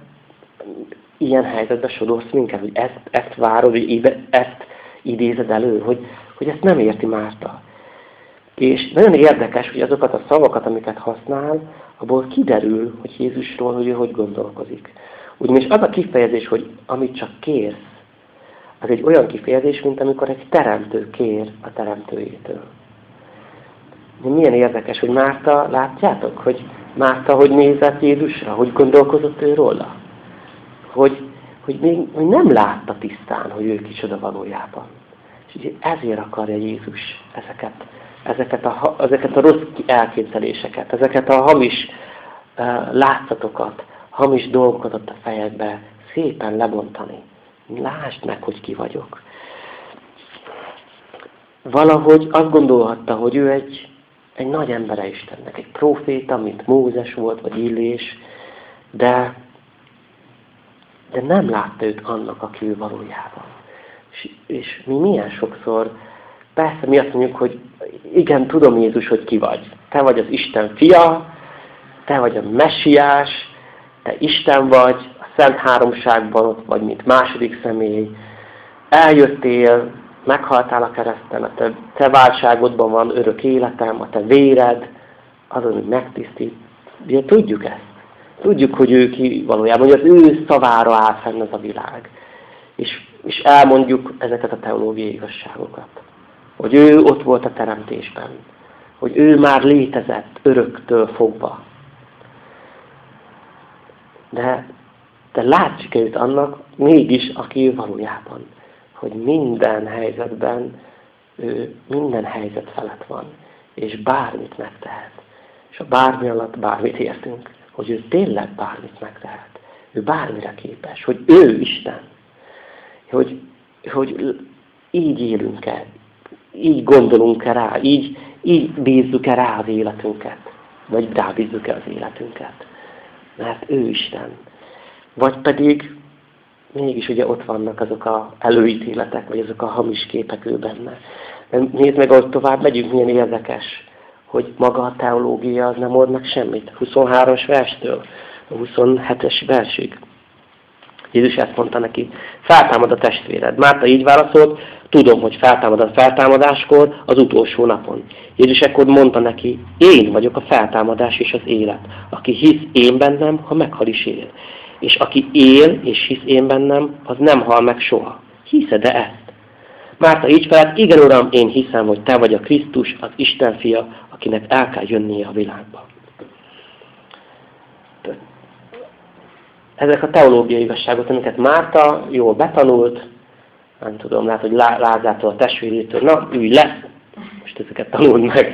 ilyen helyzetbe sodorsz minket, hogy ezt, ezt várod, hogy ezt idézed elő, hogy, hogy ezt nem érti Márta. És nagyon érdekes, hogy azokat a szavakat, amiket használ, abból kiderül, hogy Jézusról, hogy ő hogy gondolkozik. Ugyanis az a kifejezés, hogy amit csak kérsz, az egy olyan kifejezés, mint amikor egy teremtő kér a teremtőjétől. Milyen érdekes, hogy Márta, látjátok, hogy Márta hogy nézett Jézusra, hogy gondolkozott ő róla? hogy, hogy még hogy nem látta tisztán, hogy ő kicsoda valójában. És ezért akarja Jézus ezeket, ezeket, a, ezeket a rossz elképzeléseket, ezeket a hamis uh, látszatokat, hamis dolgokat ott a fejedbe szépen lebontani. Lásd meg, hogy ki vagyok. Valahogy azt gondolhatta, hogy ő egy, egy nagy embere Istennek, egy proféta, mint Mózes volt, vagy Illés, de de nem látta őt annak, aki ő valójában. És, és mi milyen sokszor, persze mi azt mondjuk, hogy igen, tudom Jézus, hogy ki vagy. Te vagy az Isten fia, te vagy a messiás, te Isten vagy, a Szent Háromságban ott vagy, mint második személy. Eljöttél, meghaltál a kereszten, a te, te válságodban van örök életem, a te véred, azon, hogy megtisztít. Ugye tudjuk ezt. Tudjuk, hogy ő ki valójában, hogy az ő szavára áll fenn ez a világ. És, és elmondjuk ezeket a teológiai igazságokat. Hogy ő ott volt a teremtésben. Hogy ő már létezett öröktől fogva. De, de látszik őt annak mégis, aki ő valójában. Hogy minden helyzetben ő minden helyzet felett van. És bármit megtehet. És a bármi alatt bármit értünk. Hogy ő tényleg bármit megtehet. Ő bármire képes. Hogy ő Isten. Hogy, hogy így élünk el. Így gondolunk-e rá. Így, így bízzuk-e rá az életünket. Vagy rábízzuk-e az életünket. Mert ő Isten. Vagy pedig mégis ugye ott vannak azok a előítéletek, vagy azok a hamis képek ő benne. Nézd meg, ahogy tovább megyünk, milyen érdekes hogy maga a teológia az nem ad meg semmit. 23-as verstől a 27-es versig. Jézus ezt mondta neki, feltámad a testvéred. Márta így válaszolt, tudom, hogy feltámad a feltámadáskor az utolsó napon. Jézus ekkor mondta neki, én vagyok a feltámadás és az élet. Aki hisz én bennem, ha meghal is él. És aki él és hisz én bennem, az nem hal meg soha. Hiszed-e ezt? Márta így felett, igen Uram, én hiszem, hogy Te vagy a Krisztus, az Isten fia, akinek el kell jönnie a világba. Ezek a teológiai igazságok, amiket Márta jól betanult, nem tudom, lehet, hogy Lázától, a testvérétől, na, ülj le, most ezeket tanuld meg.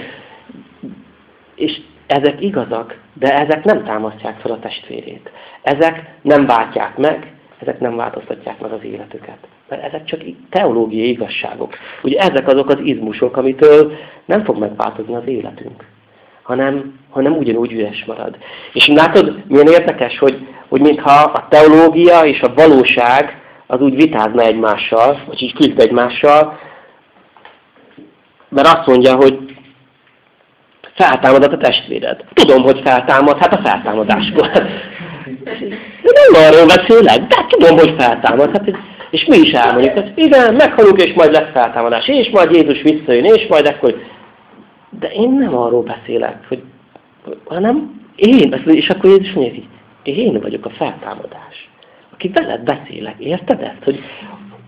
És ezek igazak, de ezek nem támasztják fel a testvérét. Ezek nem váltják meg, ezek nem változtatják meg az életüket. Mert ezek csak teológiai igazságok. Ugye ezek azok az izmusok, amitől nem fog megváltozni az életünk, hanem, hanem ugyanúgy üres marad. És látod, milyen érdekes, hogy, hogy mintha a teológia és a valóság az úgy vitázna egymással, vagy így küzd egymással, mert azt mondja, hogy feltámadott a testvéred. Tudom, hogy feltámad, hát a feltámadáskor. Nem arról beszélek, de tudom, hogy feltámad. Hát, és mi is elmondjuk, hogy igen, meghalunk, és majd lesz feltámadás, és majd Jézus visszajön, és majd ekkor... De én nem arról beszélek, hogy, hanem én, és akkor Jézus hogy én vagyok a feltámadás. Aki veled beszélek, érted ezt? Hogy,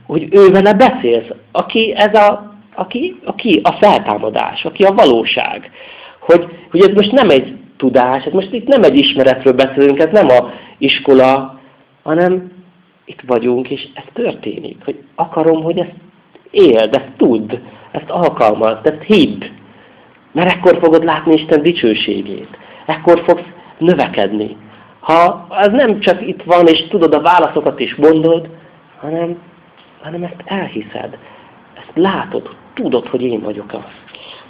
hogy ő vele beszélsz, aki ez a, aki, aki a feltámadás, aki a valóság. Hogy, hogy ez most nem egy tudás, hát most itt nem egy ismeretről beszélünk, ez nem a iskola, hanem itt vagyunk, és ez történik. Hogy akarom, hogy ezt éld, ezt tudd, ezt alkalmazd, ezt hidd. Mert ekkor fogod látni Isten dicsőségét. Ekkor fogsz növekedni. Ha ez nem csak itt van, és tudod a válaszokat is mondod, hanem, hanem ezt elhiszed. Ezt látod, tudod, hogy én vagyok az.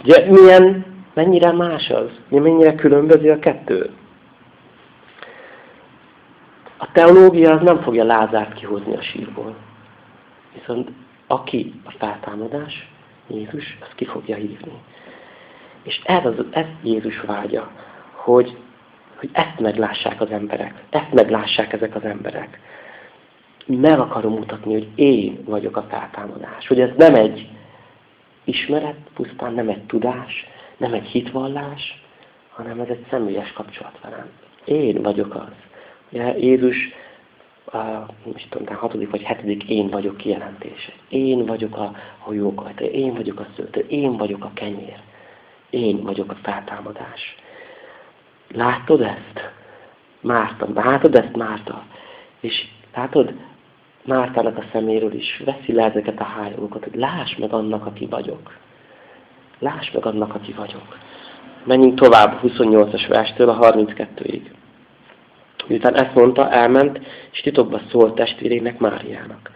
Ugye milyen, mennyire más az? Mennyire különböző a kettő? A teológia az nem fogja Lázárt kihozni a sírból. Viszont aki a feltámadás, Jézus, az ki fogja hívni. És ez, az, ez Jézus vágya, hogy, hogy ezt meglássák az emberek. Ezt meglássák ezek az emberek. Meg akarom mutatni, hogy én vagyok a feltámadás. Hogy ez nem egy ismeret, pusztán nem egy tudás, nem egy hitvallás, hanem ez egy személyes kapcsolat velem. Én vagyok az. Jézus a, is tudom, hatodik vagy hetedik én vagyok kijelentése. Én vagyok a, a jókajta, én vagyok a szőtő, én vagyok a kenyér. Én vagyok a feltámadás. Látod ezt? Márta, látod ezt Márta? És látod, Mártának a szeméről is veszi le ezeket a hájongokat, hogy láss meg annak, aki vagyok. Láss meg annak, aki vagyok. Menjünk tovább 28-as verstől a 32-ig. Miután ezt mondta, elment, és titokba szólt testvérének Máriának.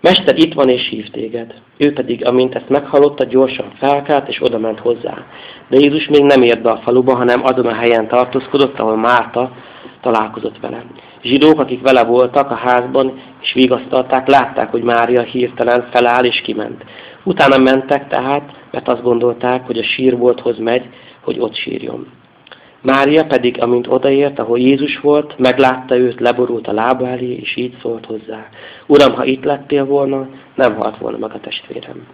Mester itt van és hív téged. Ő pedig, amint ezt meghallotta, gyorsan felkelt és oda ment hozzá. De Jézus még nem ért be a faluba, hanem azon a helyen tartózkodott, ahol Márta találkozott vele. Zsidók, akik vele voltak a házban, és vigasztalták, látták, hogy Mária hirtelen feláll és kiment. Utána mentek tehát, mert azt gondolták, hogy a sírbolthoz megy, hogy ott sírjon. Mária pedig, amint odaért, ahol Jézus volt, meglátta őt, leborult a lába elé, és így szólt hozzá. Uram, ha itt lettél volna, nem halt volna meg a testvérem.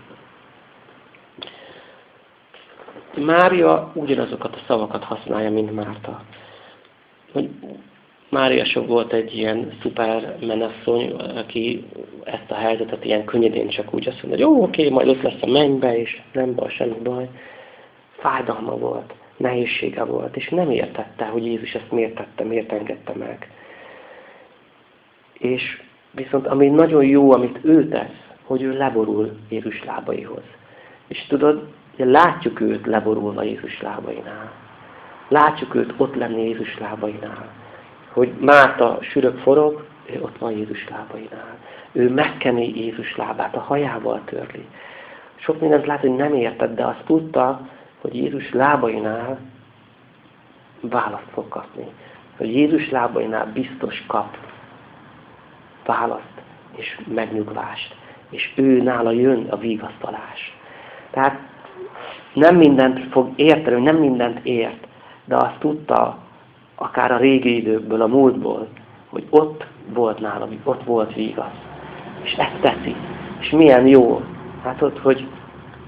Mária ugyanazokat a szavakat használja, mint Márta. Hogy Mária sok volt egy ilyen szuper menasszony, aki ezt a helyzetet ilyen könnyedén csak úgy azt mondja, hogy jó, oké, majd ott lesz a mennybe, és nem baj, semmi baj. Fájdalma volt, nehézsége volt, és nem értette, hogy Jézus ezt miért tette, miért engedte meg. És viszont ami nagyon jó, amit ő tesz, hogy ő leborul Jézus lábaihoz. És tudod, látjuk őt leborulva Jézus lábainál. Látjuk őt ott lenni Jézus lábainál. Hogy Máta sürök forog, ő ott van Jézus lábainál. Ő megkeni Jézus lábát, a hajával törli. Sok mindent lát, hogy nem érted, de azt tudta, hogy Jézus lábainál választ fog kapni. Hogy Jézus lábainál biztos kap választ és megnyugvást. És ő nála jön a vigasztalás. Tehát nem mindent fog érteni, nem mindent ért, de azt tudta, akár a régi időkből, a múltból, hogy ott volt nálam, ott volt vigasz. És ezt teszi. És milyen jó. Hát ott, hogy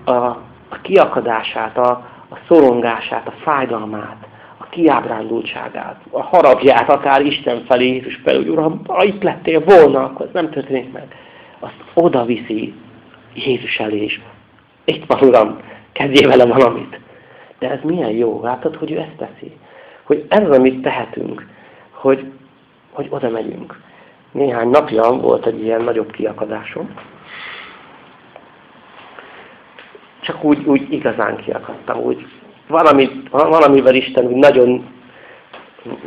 a, a kiakadását, a, a szorongását, a fájdalmát, a kiábrándultságát, a haragját akár Isten felé, és felé, hogy Uram, ha itt lettél volna, akkor ez nem történik meg. Azt oda viszi Jézus elé, és itt van Uram, kezdjél vele valamit. De ez milyen jó, látod, hogy ő ezt teszi. Hogy ez az, amit tehetünk, hogy, hogy oda megyünk. Néhány napja volt egy ilyen nagyobb kiakadásom. Csak úgy, úgy igazán kiakadtam, úgy valami, valamivel Isten úgy nagyon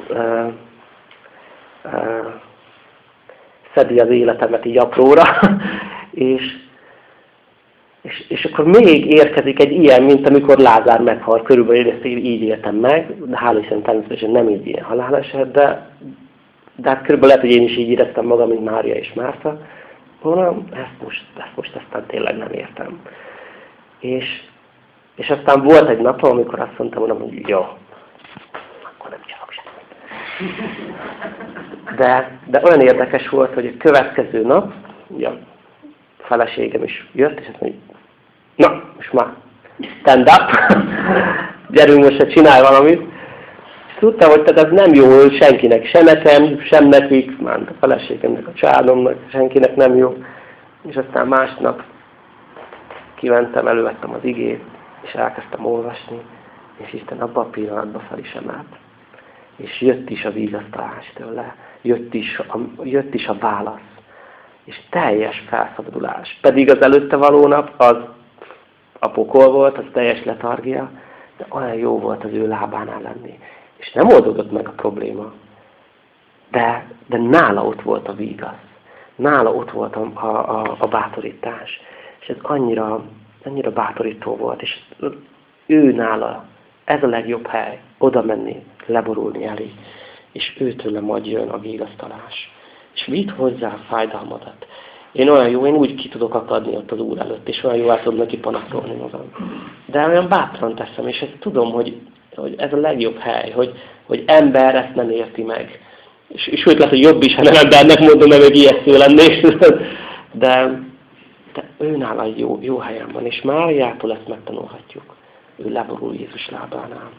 uh, uh, szedi az életemet így apróra, és és, és akkor még érkezik egy ilyen, mint amikor Lázár meghal, körülbelül ezt így éltem meg, de hála Isten természetesen nem így ilyen haláleset, de, de hát körülbelül lehet, hogy én is így éreztem magam, mint Mária és Márta. Mondom, ezt most, ezt most aztán tényleg nem értem. És, és aztán volt egy nap, amikor azt mondtam, hogy jó, akkor nem csinálok semmit. De, de olyan érdekes volt, hogy a következő nap, ugye, feleségem is jött, és azt mondja, na, most már stand up, gyerünk most, csinálj valamit. És tudtam, hogy ez nem jó senkinek, sem nekem, sem nekik, már a feleségemnek, a családomnak, senkinek nem jó. És aztán másnap kimentem, elővettem az igét, és elkezdtem olvasni, és Isten abban a pillanatban fel is emelt. És jött is a vízasztalás tőle, jött is a, jött is a válasz és teljes felszabadulás. Pedig az előtte való nap az a pokol volt, az teljes letargia, de olyan jó volt az ő lábánál lenni. És nem oldódott meg a probléma. De, de nála ott volt a vígasz. Nála ott volt a, a, a bátorítás. És ez annyira, annyira bátorító volt. És ő nála, ez a legjobb hely, oda menni, leborulni elé. És őtőle majd jön a vigasztalás és vidd hozzá a fájdalmadat. Én olyan jó, én úgy ki tudok akadni ott az Úr előtt, és olyan jó át tudom neki panaszolni magam. De olyan bátran teszem, és ezt tudom, hogy, hogy ez a legjobb hely, hogy, hogy ember ezt nem érti meg. És, és úgy lehet, hogy jobb is, ha nem embernek mondom, hogy ijesztő lennék. De, de ő nála jó, jó helyen van, és Máriától ezt megtanulhatjuk. Ő leborul Jézus lábánál.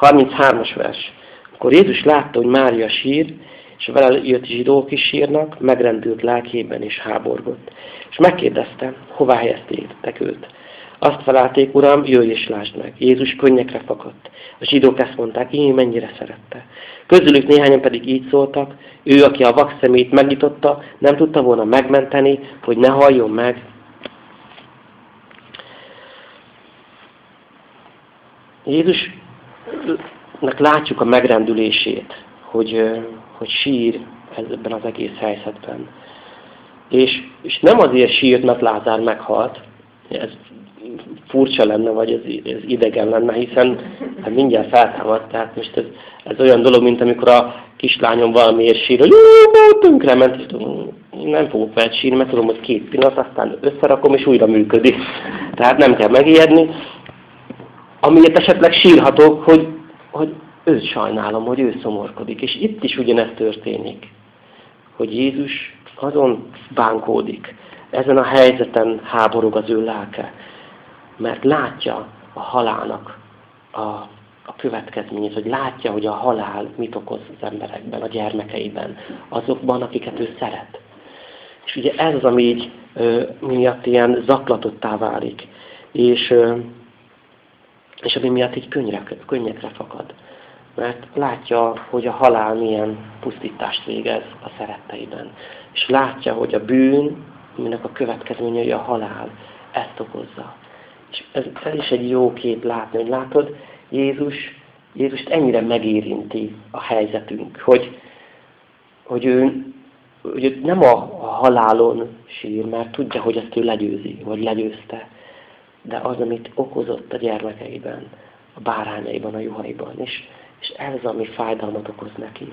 33-as vers. Akkor Jézus látta, hogy Mária sír, és vele jött zsidók is sírnak, megrendült lelkében és háborgott. És megkérdezte, hová helyezték őt. Azt felálték, Uram, jöjj és lásd meg. Jézus könnyekre fakadt. A zsidók ezt mondták, én mennyire szerette. Közülük néhányan pedig így szóltak, ő, aki a vak szemét megnyitotta, nem tudta volna megmenteni, hogy ne halljon meg. Jézusnak látjuk a megrendülését, hogy hogy sír ebben az egész helyzetben. És, és nem azért sírt, mert Lázár meghalt, ez furcsa lenne, vagy ez, ez idegen lenne, hiszen hát mindjárt feltámadt, tehát most ez, ez olyan dolog, mint amikor a kislányom valamiért sír, hogy tönkre ment, és nem fogok fel sírni, mert tudom, hogy két pillanat, aztán összerakom, és újra működik. Tehát nem kell megijedni. amiért esetleg sírhatok, hogy, hogy őt sajnálom, hogy ő szomorkodik. És itt is ugyanezt történik, hogy Jézus azon bánkódik, ezen a helyzeten háborog az ő lelke, mert látja a halálnak a, a következményét, hogy látja, hogy a halál mit okoz az emberekben, a gyermekeiben, azokban, akiket ő szeret. És ugye ez az, ami így ö, miatt ilyen zaklatottá válik, és, ö, és ami miatt így könnyekre, könnyekre fakad. Mert látja, hogy a halál milyen pusztítást végez a szeretteiben. És látja, hogy a bűn, aminek a következményei a halál, ezt okozza. És ez, ez is egy jó kép látni, hogy látod, Jézus, Jézust ennyire megérinti a helyzetünk, hogy, hogy ő, hogy ő nem a, a halálon sír, mert tudja, hogy ezt ő legyőzi, vagy legyőzte, de az, amit okozott a gyermekeiben, a bárányaiban, a juhaiban. És, és ez ami fájdalmat okoz neki,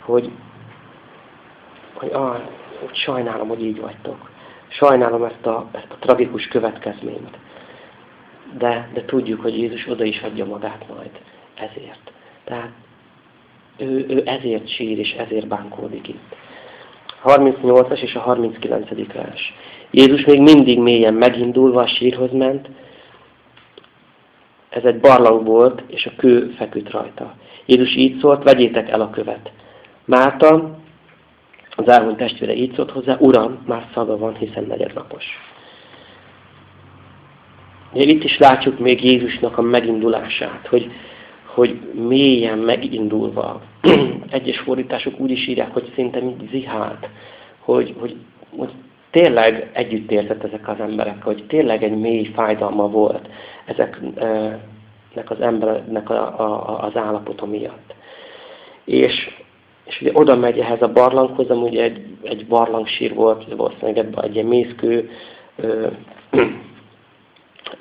hogy, hogy, ah, hogy sajnálom, hogy így vagytok. Sajnálom ezt a, ezt a tragikus következményt de, de tudjuk, hogy Jézus oda is adja magát majd ezért. Tehát ő, ő ezért sír és ezért bánkódik itt. 38-as és a 39. vers. Jézus még mindig mélyen megindulva a sírhoz ment, ez egy barlang volt, és a kő feküdt rajta. Jézus így szólt, vegyétek el a követ. Márta, az elhunyt testvére így szólt hozzá, Uram, már szaga van, hiszen negyednapos. Ugye itt is látjuk még Jézusnak a megindulását, hogy, hogy mélyen megindulva. Egyes fordítások úgy is írják, hogy szinte mint zihált, hogy, hogy, hogy tényleg együtt érzett ezek az emberek, hogy tényleg egy mély fájdalma volt ezeknek az embereknek a, a, az állapota miatt. És, és ugye oda megy ehhez a barlanghoz, amúgy egy, egy barlangsír volt, valószínűleg ebben egy ilyen mészkő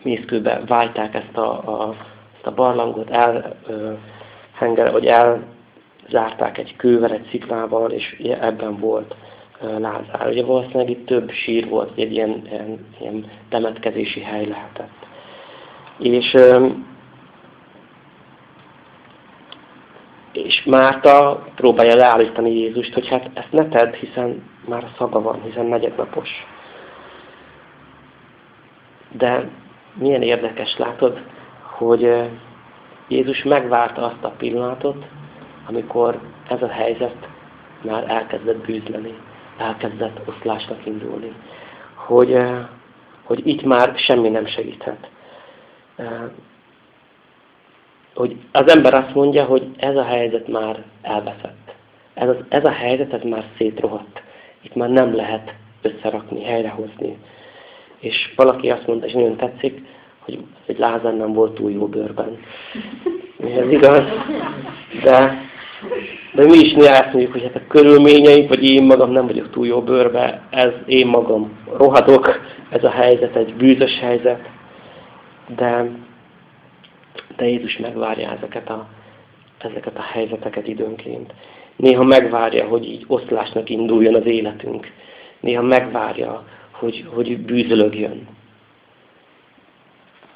mészkőbe válták ezt a, a, ezt a barlangot, el, ö, henger, vagy elzárták egy kővel, egy sziklával, és ebben volt ö, Lázár. Ugye valószínűleg itt több sír volt, egy ilyen, ilyen, ilyen temetkezési hely lehetett. És, ö, és Márta próbálja leállítani Jézust, hogy hát ezt ne tedd, hiszen már szaga van, hiszen negyednapos. De milyen érdekes látod, hogy Jézus megvárta azt a pillanatot, amikor ez a helyzet már elkezdett bűzleni, elkezdett oszlásnak indulni. Hogy, hogy itt már semmi nem segíthet. Hogy az ember azt mondja, hogy ez a helyzet már elveszett. Ez, az, ez a helyzet, ez már szétrohadt. Itt már nem lehet összerakni, helyrehozni. És valaki azt mondta, és nagyon tetszik, hogy egy Lázár nem volt túl jó bőrben. Ez igaz, de, de mi is néha ezt mondjuk, hogy hát a körülményeink, vagy én magam nem vagyok túl jó bőrben, ez én magam rohadok, ez a helyzet egy bűzös helyzet, de, de Jézus megvárja ezeket a, ezeket a helyzeteket időnként. Néha megvárja, hogy így oszlásnak induljon az életünk. Néha megvárja, hogy, hogy bűzölögjön.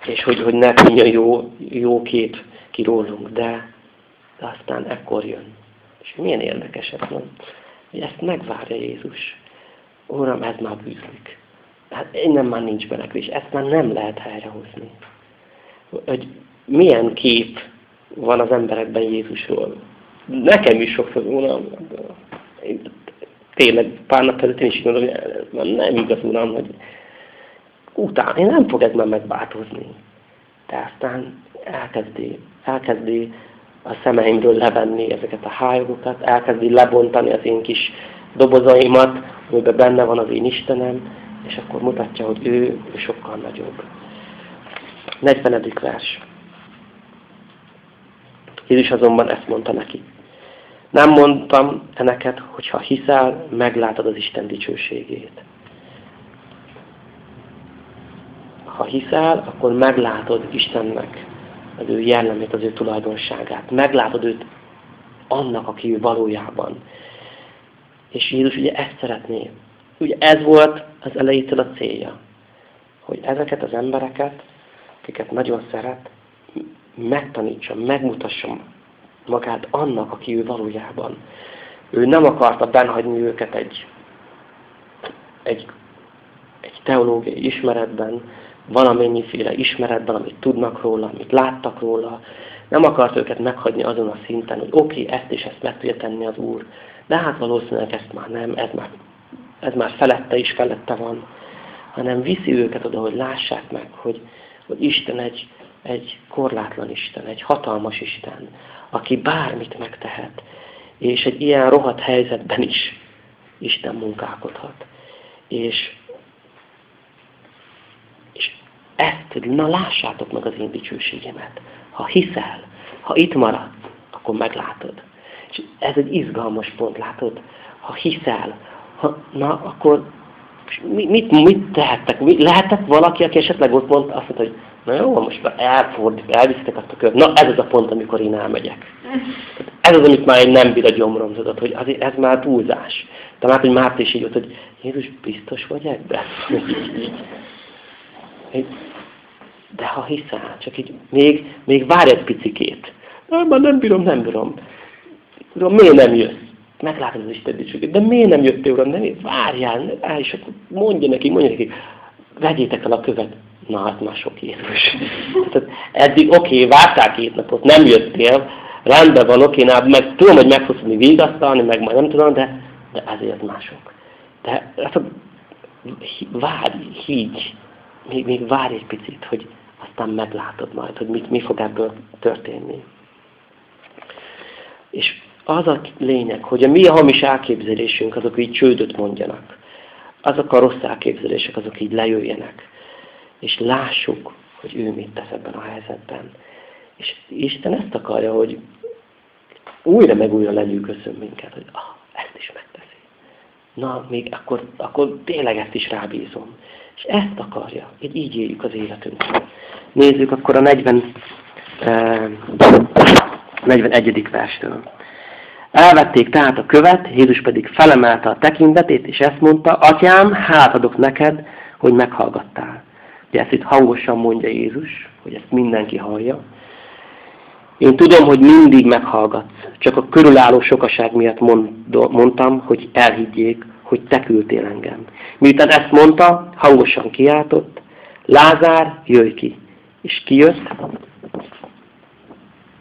És hogy, hogy ne tűnjön jó, jó kép ki rólunk, de, de aztán ekkor jön. És milyen érdekes ez van, hogy ezt megvárja Jézus. Uram, ez már bűzlik. Hát innen már nincs belekvés, ezt már nem lehet helyrehozni. Hogy milyen kép van az emberekben Jézusról. Nekem is sokszor, Uram, tényleg pár nap előtt én is mondom, hogy nem igaz, Uram, hogy utána, én nem fog ez már megváltozni. De aztán elkezdi, elkezdi a szemeimről levenni ezeket a hályogokat, elkezdi lebontani az én kis dobozaimat, amiben benne van az én Istenem, és akkor mutatja, hogy ő, ő sokkal nagyobb. 40. vers. Jézus azonban ezt mondta neki. Nem mondtam -e neked, hogy ha hiszel, meglátod az Isten dicsőségét. Ha hiszel, akkor meglátod Istennek az ő jellemét, az ő tulajdonságát. Meglátod őt annak, aki ő valójában. És Jézus ugye ezt szeretné. Ugye ez volt az elejétől a célja. Hogy ezeket az embereket, akiket nagyon szeret, megtanítsa, megmutassa magát annak, aki ő valójában. Ő nem akarta benhagyni őket egy, egy, egy teológiai ismeretben, valamennyiféle ismeretben, amit tudnak róla, amit láttak róla. Nem akart őket meghagyni azon a szinten, hogy oké, okay, ezt és ezt meg tudja tenni az Úr, de hát valószínűleg ezt már nem, ez már, ez már felette is felette van, hanem viszi őket oda, hogy lássák meg, hogy, hogy Isten egy, egy korlátlan Isten, egy hatalmas Isten, aki bármit megtehet, és egy ilyen rohadt helyzetben is Isten munkálkodhat. És, és ezt, na lássátok meg az én dicsőségemet. Ha hiszel, ha itt maradsz, akkor meglátod. És ez egy izgalmas pont, látod? Ha hiszel, ha, na akkor mit, mit tehettek? Lehetett valaki, aki esetleg ott mondta, azt mondta, hogy na jó, most már elfordít, elviszitek azt a kört. Na ez az a pont, amikor én elmegyek. Ez az, amit már én nem bír a gyomrom, tudod, hogy azért ez már túlzás. Talán, hogy Márta is így ott, hogy Jézus, biztos vagy ebben? De ha hiszel, csak így még, még várj egy picikét. Na, már nem bírom, nem bírom. Tudom, miért nem jössz? Meglátod az Isten dicsőségét. De miért nem jöttél, Uram? Nem, várjál, és akkor mondja neki, mondja neki, vegyétek el a követ. Na, hát már sok Jézus. Tehát eddig oké, okay, vártál két napot, nem jöttél, rendben van, oké, okay, meg tudom, hogy meg fogsz tudni vigasztalni, meg majd nem tudom, de, de ezért mások. De hát, várj, higgy, még, még várj egy picit, hogy aztán meglátod majd, hogy mit, mi fog ebből történni. És az a lényeg, hogy a mi hamis elképzelésünk, azok így csődöt mondjanak. Azok a rossz elképzelések, azok így lejöjjenek. És lássuk, hogy ő mit tesz ebben a helyzetben. És Isten ezt akarja, hogy újra meg újra legyűgözön minket, hogy ah, ezt is megteszi. Na, még akkor, akkor tényleg ezt is rábízom. És ezt akarja, hogy így éljük az életünket. Nézzük akkor a 40, eh, 41. verstől. Elvették tehát a követ, Jézus pedig felemelte a tekintetét, és ezt mondta, Atyám, hát adok neked, hogy meghallgattál. Ugye ezt itt hangosan mondja Jézus, hogy ezt mindenki hallja. Én tudom, hogy mindig meghallgatsz, csak a körülálló sokaság miatt mondtam, hogy elhiggyék, hogy te küldtél engem. Miután ezt mondta, hangosan kiáltott, Lázár, jöjj ki! És kijött,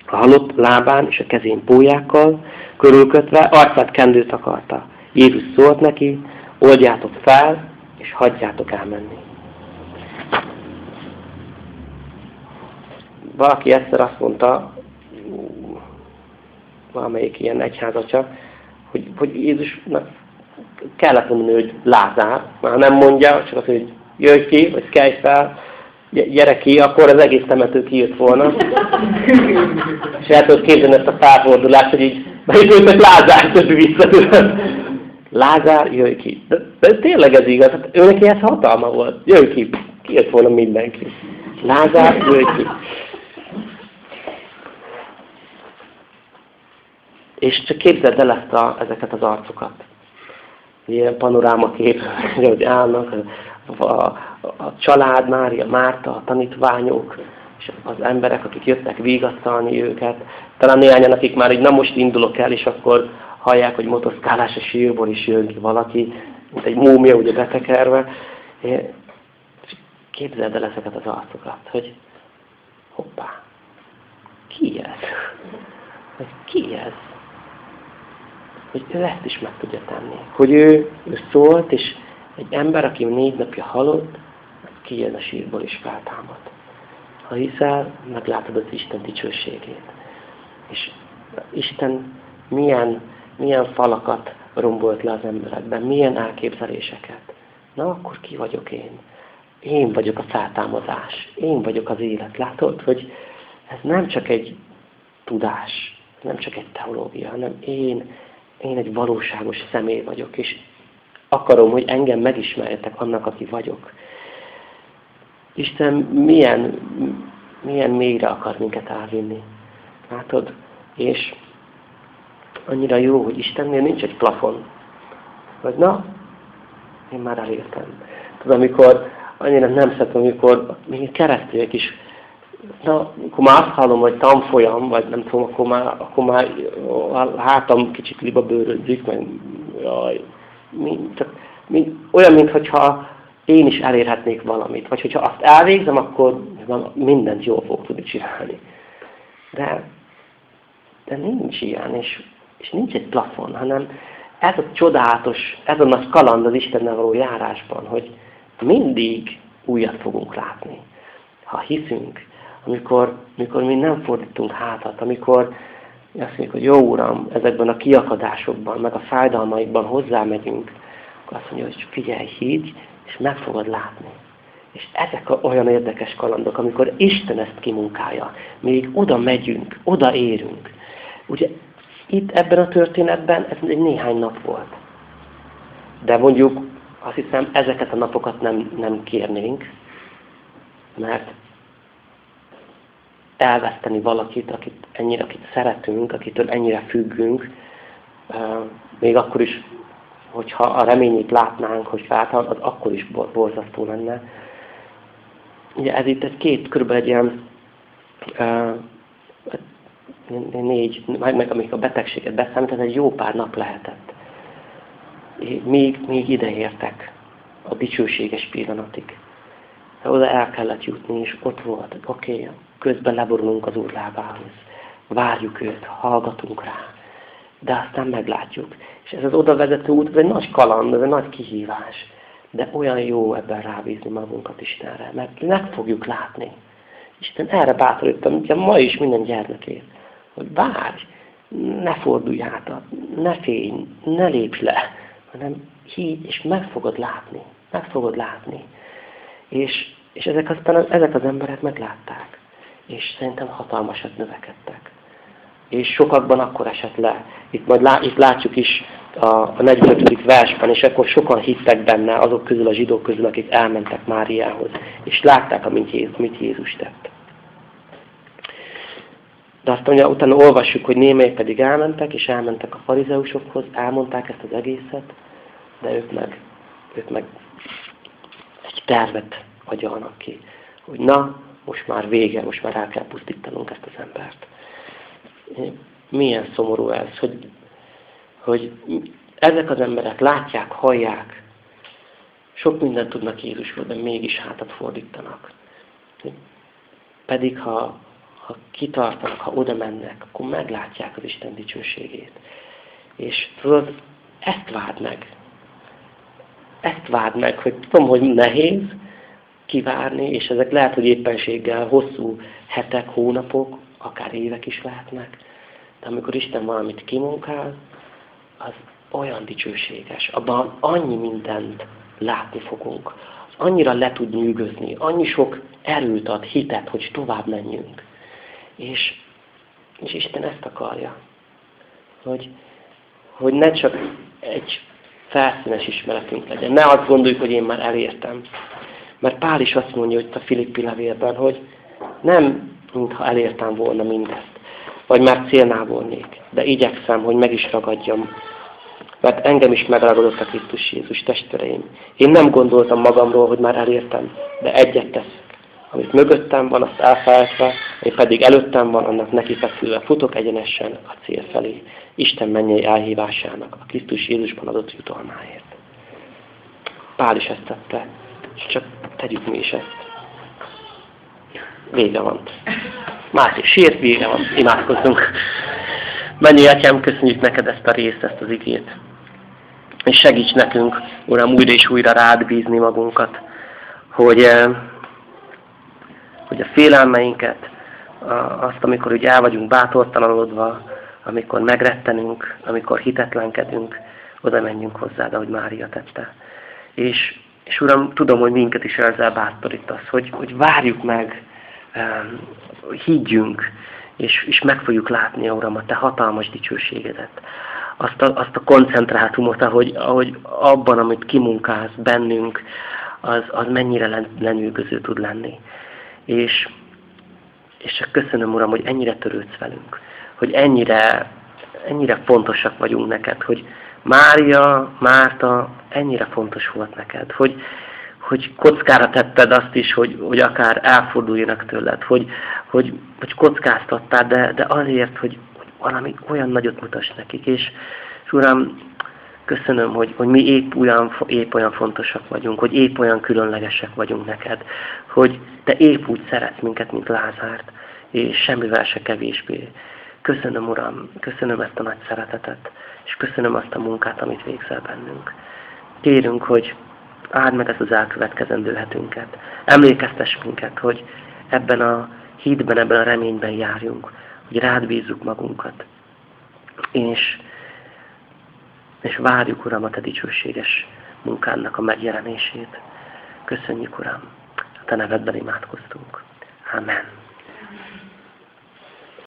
a halott lábán és a kezén pólyákkal, körülkötve, arcát kendőt akarta. Jézus szólt neki, oldjátok fel, és hagyjátok elmenni. Valaki egyszer azt mondta, valamelyik ilyen egyházatja, hogy, hogy Jézusnak kellett mondani, hogy Lázár, már nem mondja, csak az, hogy jöjj ki, vagy kelj fel, gyere ki, akkor az egész temető kijött volna. És el tudod képzelni ezt a felfordulást, hogy így beütőtek Lázár többi visszatűnt. Lázár, jöjj ki. De, de tényleg ez igaz, hát ő neki ez hatalma volt. Jöjj ki, kijött volna mindenki. Lázár, jöjj ki. És csak képzeld el ezt a, ezeket az arcokat. Ilyen panorámakép, hogy állnak, a, a család, Mária, Márta, a tanítványok, és az emberek, akik jöttek vigasztalni őket. Talán néhányan, akik már így, na most indulok el, és akkor hallják, hogy motoszkálás a sírból is jön ki valaki, mint egy múmia, ugye betekerve. Képzeld el ezeket az arcokat, hogy hoppá, ki ez? Ki ez? Hogy ő ezt is meg tudja tenni. Hogy ő, ő szólt, és egy ember, aki négy napja halott, kijön a sírból és feltámad. Ha hiszel, meglátod az Isten dicsőségét. És Isten milyen, milyen falakat rombolt le az emberekben, milyen elképzeléseket. Na, akkor ki vagyok én? Én vagyok a feltámadás. Én vagyok az élet. Látod, hogy ez nem csak egy tudás, nem csak egy teológia, hanem én, én egy valóságos személy vagyok, és akarom, hogy engem megismerjetek annak, aki vagyok. Isten milyen, milyen mélyre akar minket elvinni. Látod? És annyira jó, hogy Istennél nincs egy plafon. Vagy na, én már elértem. Tudod, amikor annyira nem szeretem, amikor még keresztények is na, akkor már azt hallom, hogy tanfolyam, vagy nem tudom, akkor már, akkor már a hátam kicsit liba bőrödzik, meg jaj, mi, csak, mi, olyan, mintha én is elérhetnék valamit. Vagy hogyha azt elvégzem, akkor mindent jól fog tudni csinálni. De, de nincs ilyen, és, és nincs egy plafon, hanem ez a csodálatos, ez a nagy kaland az Istennel való járásban, hogy mindig újat fogunk látni. Ha hiszünk, amikor, amikor mi nem fordítunk hátat, amikor azt mondjuk, hogy jó Uram, ezekben a kiakadásokban, meg a fájdalmaikban hozzámegyünk, akkor azt mondja, hogy figyelj, higgy, és meg fogod látni. És ezek a olyan érdekes kalandok, amikor Isten ezt kimunkálja, még oda megyünk, oda érünk. Ugye itt ebben a történetben ez egy néhány nap volt. De mondjuk azt hiszem ezeket a napokat nem, nem kérnénk, mert elveszteni valakit, akit ennyire, akit szeretünk, akitől ennyire függünk, még akkor is, hogyha a reményét látnánk, hogy feltámad, az akkor is borzasztó lenne. Ugye ez itt egy két, körülbelül egy ilyen négy, meg, meg amik a betegséget beszámít, ez egy jó pár nap lehetett. Még, még ide értek a dicsőséges pillanatig. De oda el kellett jutni, és ott volt, oké, okay, közben leborulunk az Úr lábához. Várjuk őt, hallgatunk rá. De aztán meglátjuk. És ez az oda vezető út, ez egy nagy kaland, ez egy nagy kihívás. De olyan jó ebben rábízni magunkat Istenre, mert meg fogjuk látni. Isten erre bátorítom, ugye ma is minden gyermekét, hogy várj, ne fordulj át, ne félj, ne lépj le, hanem higgy, és meg fogod látni. Meg fogod látni. És, és ezek aztán ezek az emberek meglátták és szerintem hatalmasat növekedtek. És sokakban akkor esett le. Itt majd lá, itt látjuk is a, a 45. versben, és akkor sokan hittek benne azok közül, a zsidók közül, akik elmentek Máriához, és látták, amit Jézus, mit Jézus tett. De azt mondja, utána olvassuk, hogy némely pedig elmentek, és elmentek a farizeusokhoz, elmondták ezt az egészet, de ők meg, ők meg egy tervet agyalnak ki, hogy na, most már vége, most már el kell pusztítanunk ezt az embert. Milyen szomorú ez, hogy, hogy ezek az emberek látják, hallják, sok mindent tudnak Jézusról, de mégis hátat fordítanak. Pedig ha, ha kitartanak, ha oda mennek, akkor meglátják az Isten dicsőségét. És tudod, ezt várd meg. Ezt várd meg, hogy tudom, hogy nehéz, kivárni, és ezek lehet, hogy éppenséggel hosszú hetek, hónapok, akár évek is lehetnek, de amikor Isten valamit kimunkál, az olyan dicsőséges. Abban annyi mindent látni fogunk. Annyira le tud nyűgözni, annyi sok erőt ad, hitet, hogy tovább menjünk. És, és Isten ezt akarja. Hogy, hogy ne csak egy felszínes ismeretünk legyen. Ne azt gondoljuk, hogy én már elértem, mert Pál is azt mondja hogy a Filippi levélben, hogy nem mintha elértem volna mindezt, vagy már célnál volnék, de igyekszem, hogy meg is ragadjam. Mert engem is megragadott a Krisztus Jézus testvéreim. Én nem gondoltam magamról, hogy már elértem, de egyet teszek. Amit mögöttem van, azt elfelejtve, én pedig előttem van, annak neki feszülve futok egyenesen a cél felé. Isten mennyei elhívásának, a Krisztus Jézusban adott jutalmáért. Pál is ezt tette. És csak tegyük mi is ezt. Vége van. Máté, sírt, vége van. Imádkozzunk. Mennyi atyám, köszönjük neked ezt a részt, ezt az igét. És segíts nekünk, Uram, újra és újra rád bízni magunkat, hogy, eh, hogy a félelmeinket, azt, amikor úgy el vagyunk bátortalanodva, amikor megrettenünk, amikor hitetlenkedünk, oda menjünk hozzád, ahogy Mária tette. És és Uram, tudom, hogy minket is ezzel bátorítasz, hogy, hogy várjuk meg, higgyünk, és, és meg fogjuk látni, Uram, a Te hatalmas dicsőségedet. Azt a, azt a koncentrátumot, ahogy, ahogy abban, amit kimunkálsz bennünk, az, az mennyire lenyűgöző tud lenni. És, és csak köszönöm, Uram, hogy ennyire törődsz velünk, hogy ennyire, ennyire fontosak vagyunk neked, hogy, Mária, Márta ennyire fontos volt neked, hogy, hogy kockára tetted azt is, hogy, hogy akár elforduljanak tőled, hogy, hogy, hogy kockáztattál, de, de azért, hogy, hogy valami olyan nagyot mutass nekik. És, és Uram, köszönöm, hogy, hogy mi épp olyan, épp olyan fontosak vagyunk, hogy épp olyan különlegesek vagyunk neked, hogy Te épp úgy szeretsz minket, mint Lázárt, és semmivel se kevésbé. Köszönöm, Uram, köszönöm ezt a nagy szeretetet, és köszönöm azt a munkát, amit végzel bennünk. Kérünk, hogy áld meg ezt az elkövetkezendő hetünket. Emlékeztess minket, hogy ebben a hídben, ebben a reményben járjunk, hogy rád bízzuk magunkat. És, és várjuk, Uram, a Te dicsőséges munkának a megjelenését. Köszönjük, Uram, a Te nevedben imádkoztunk. Amen.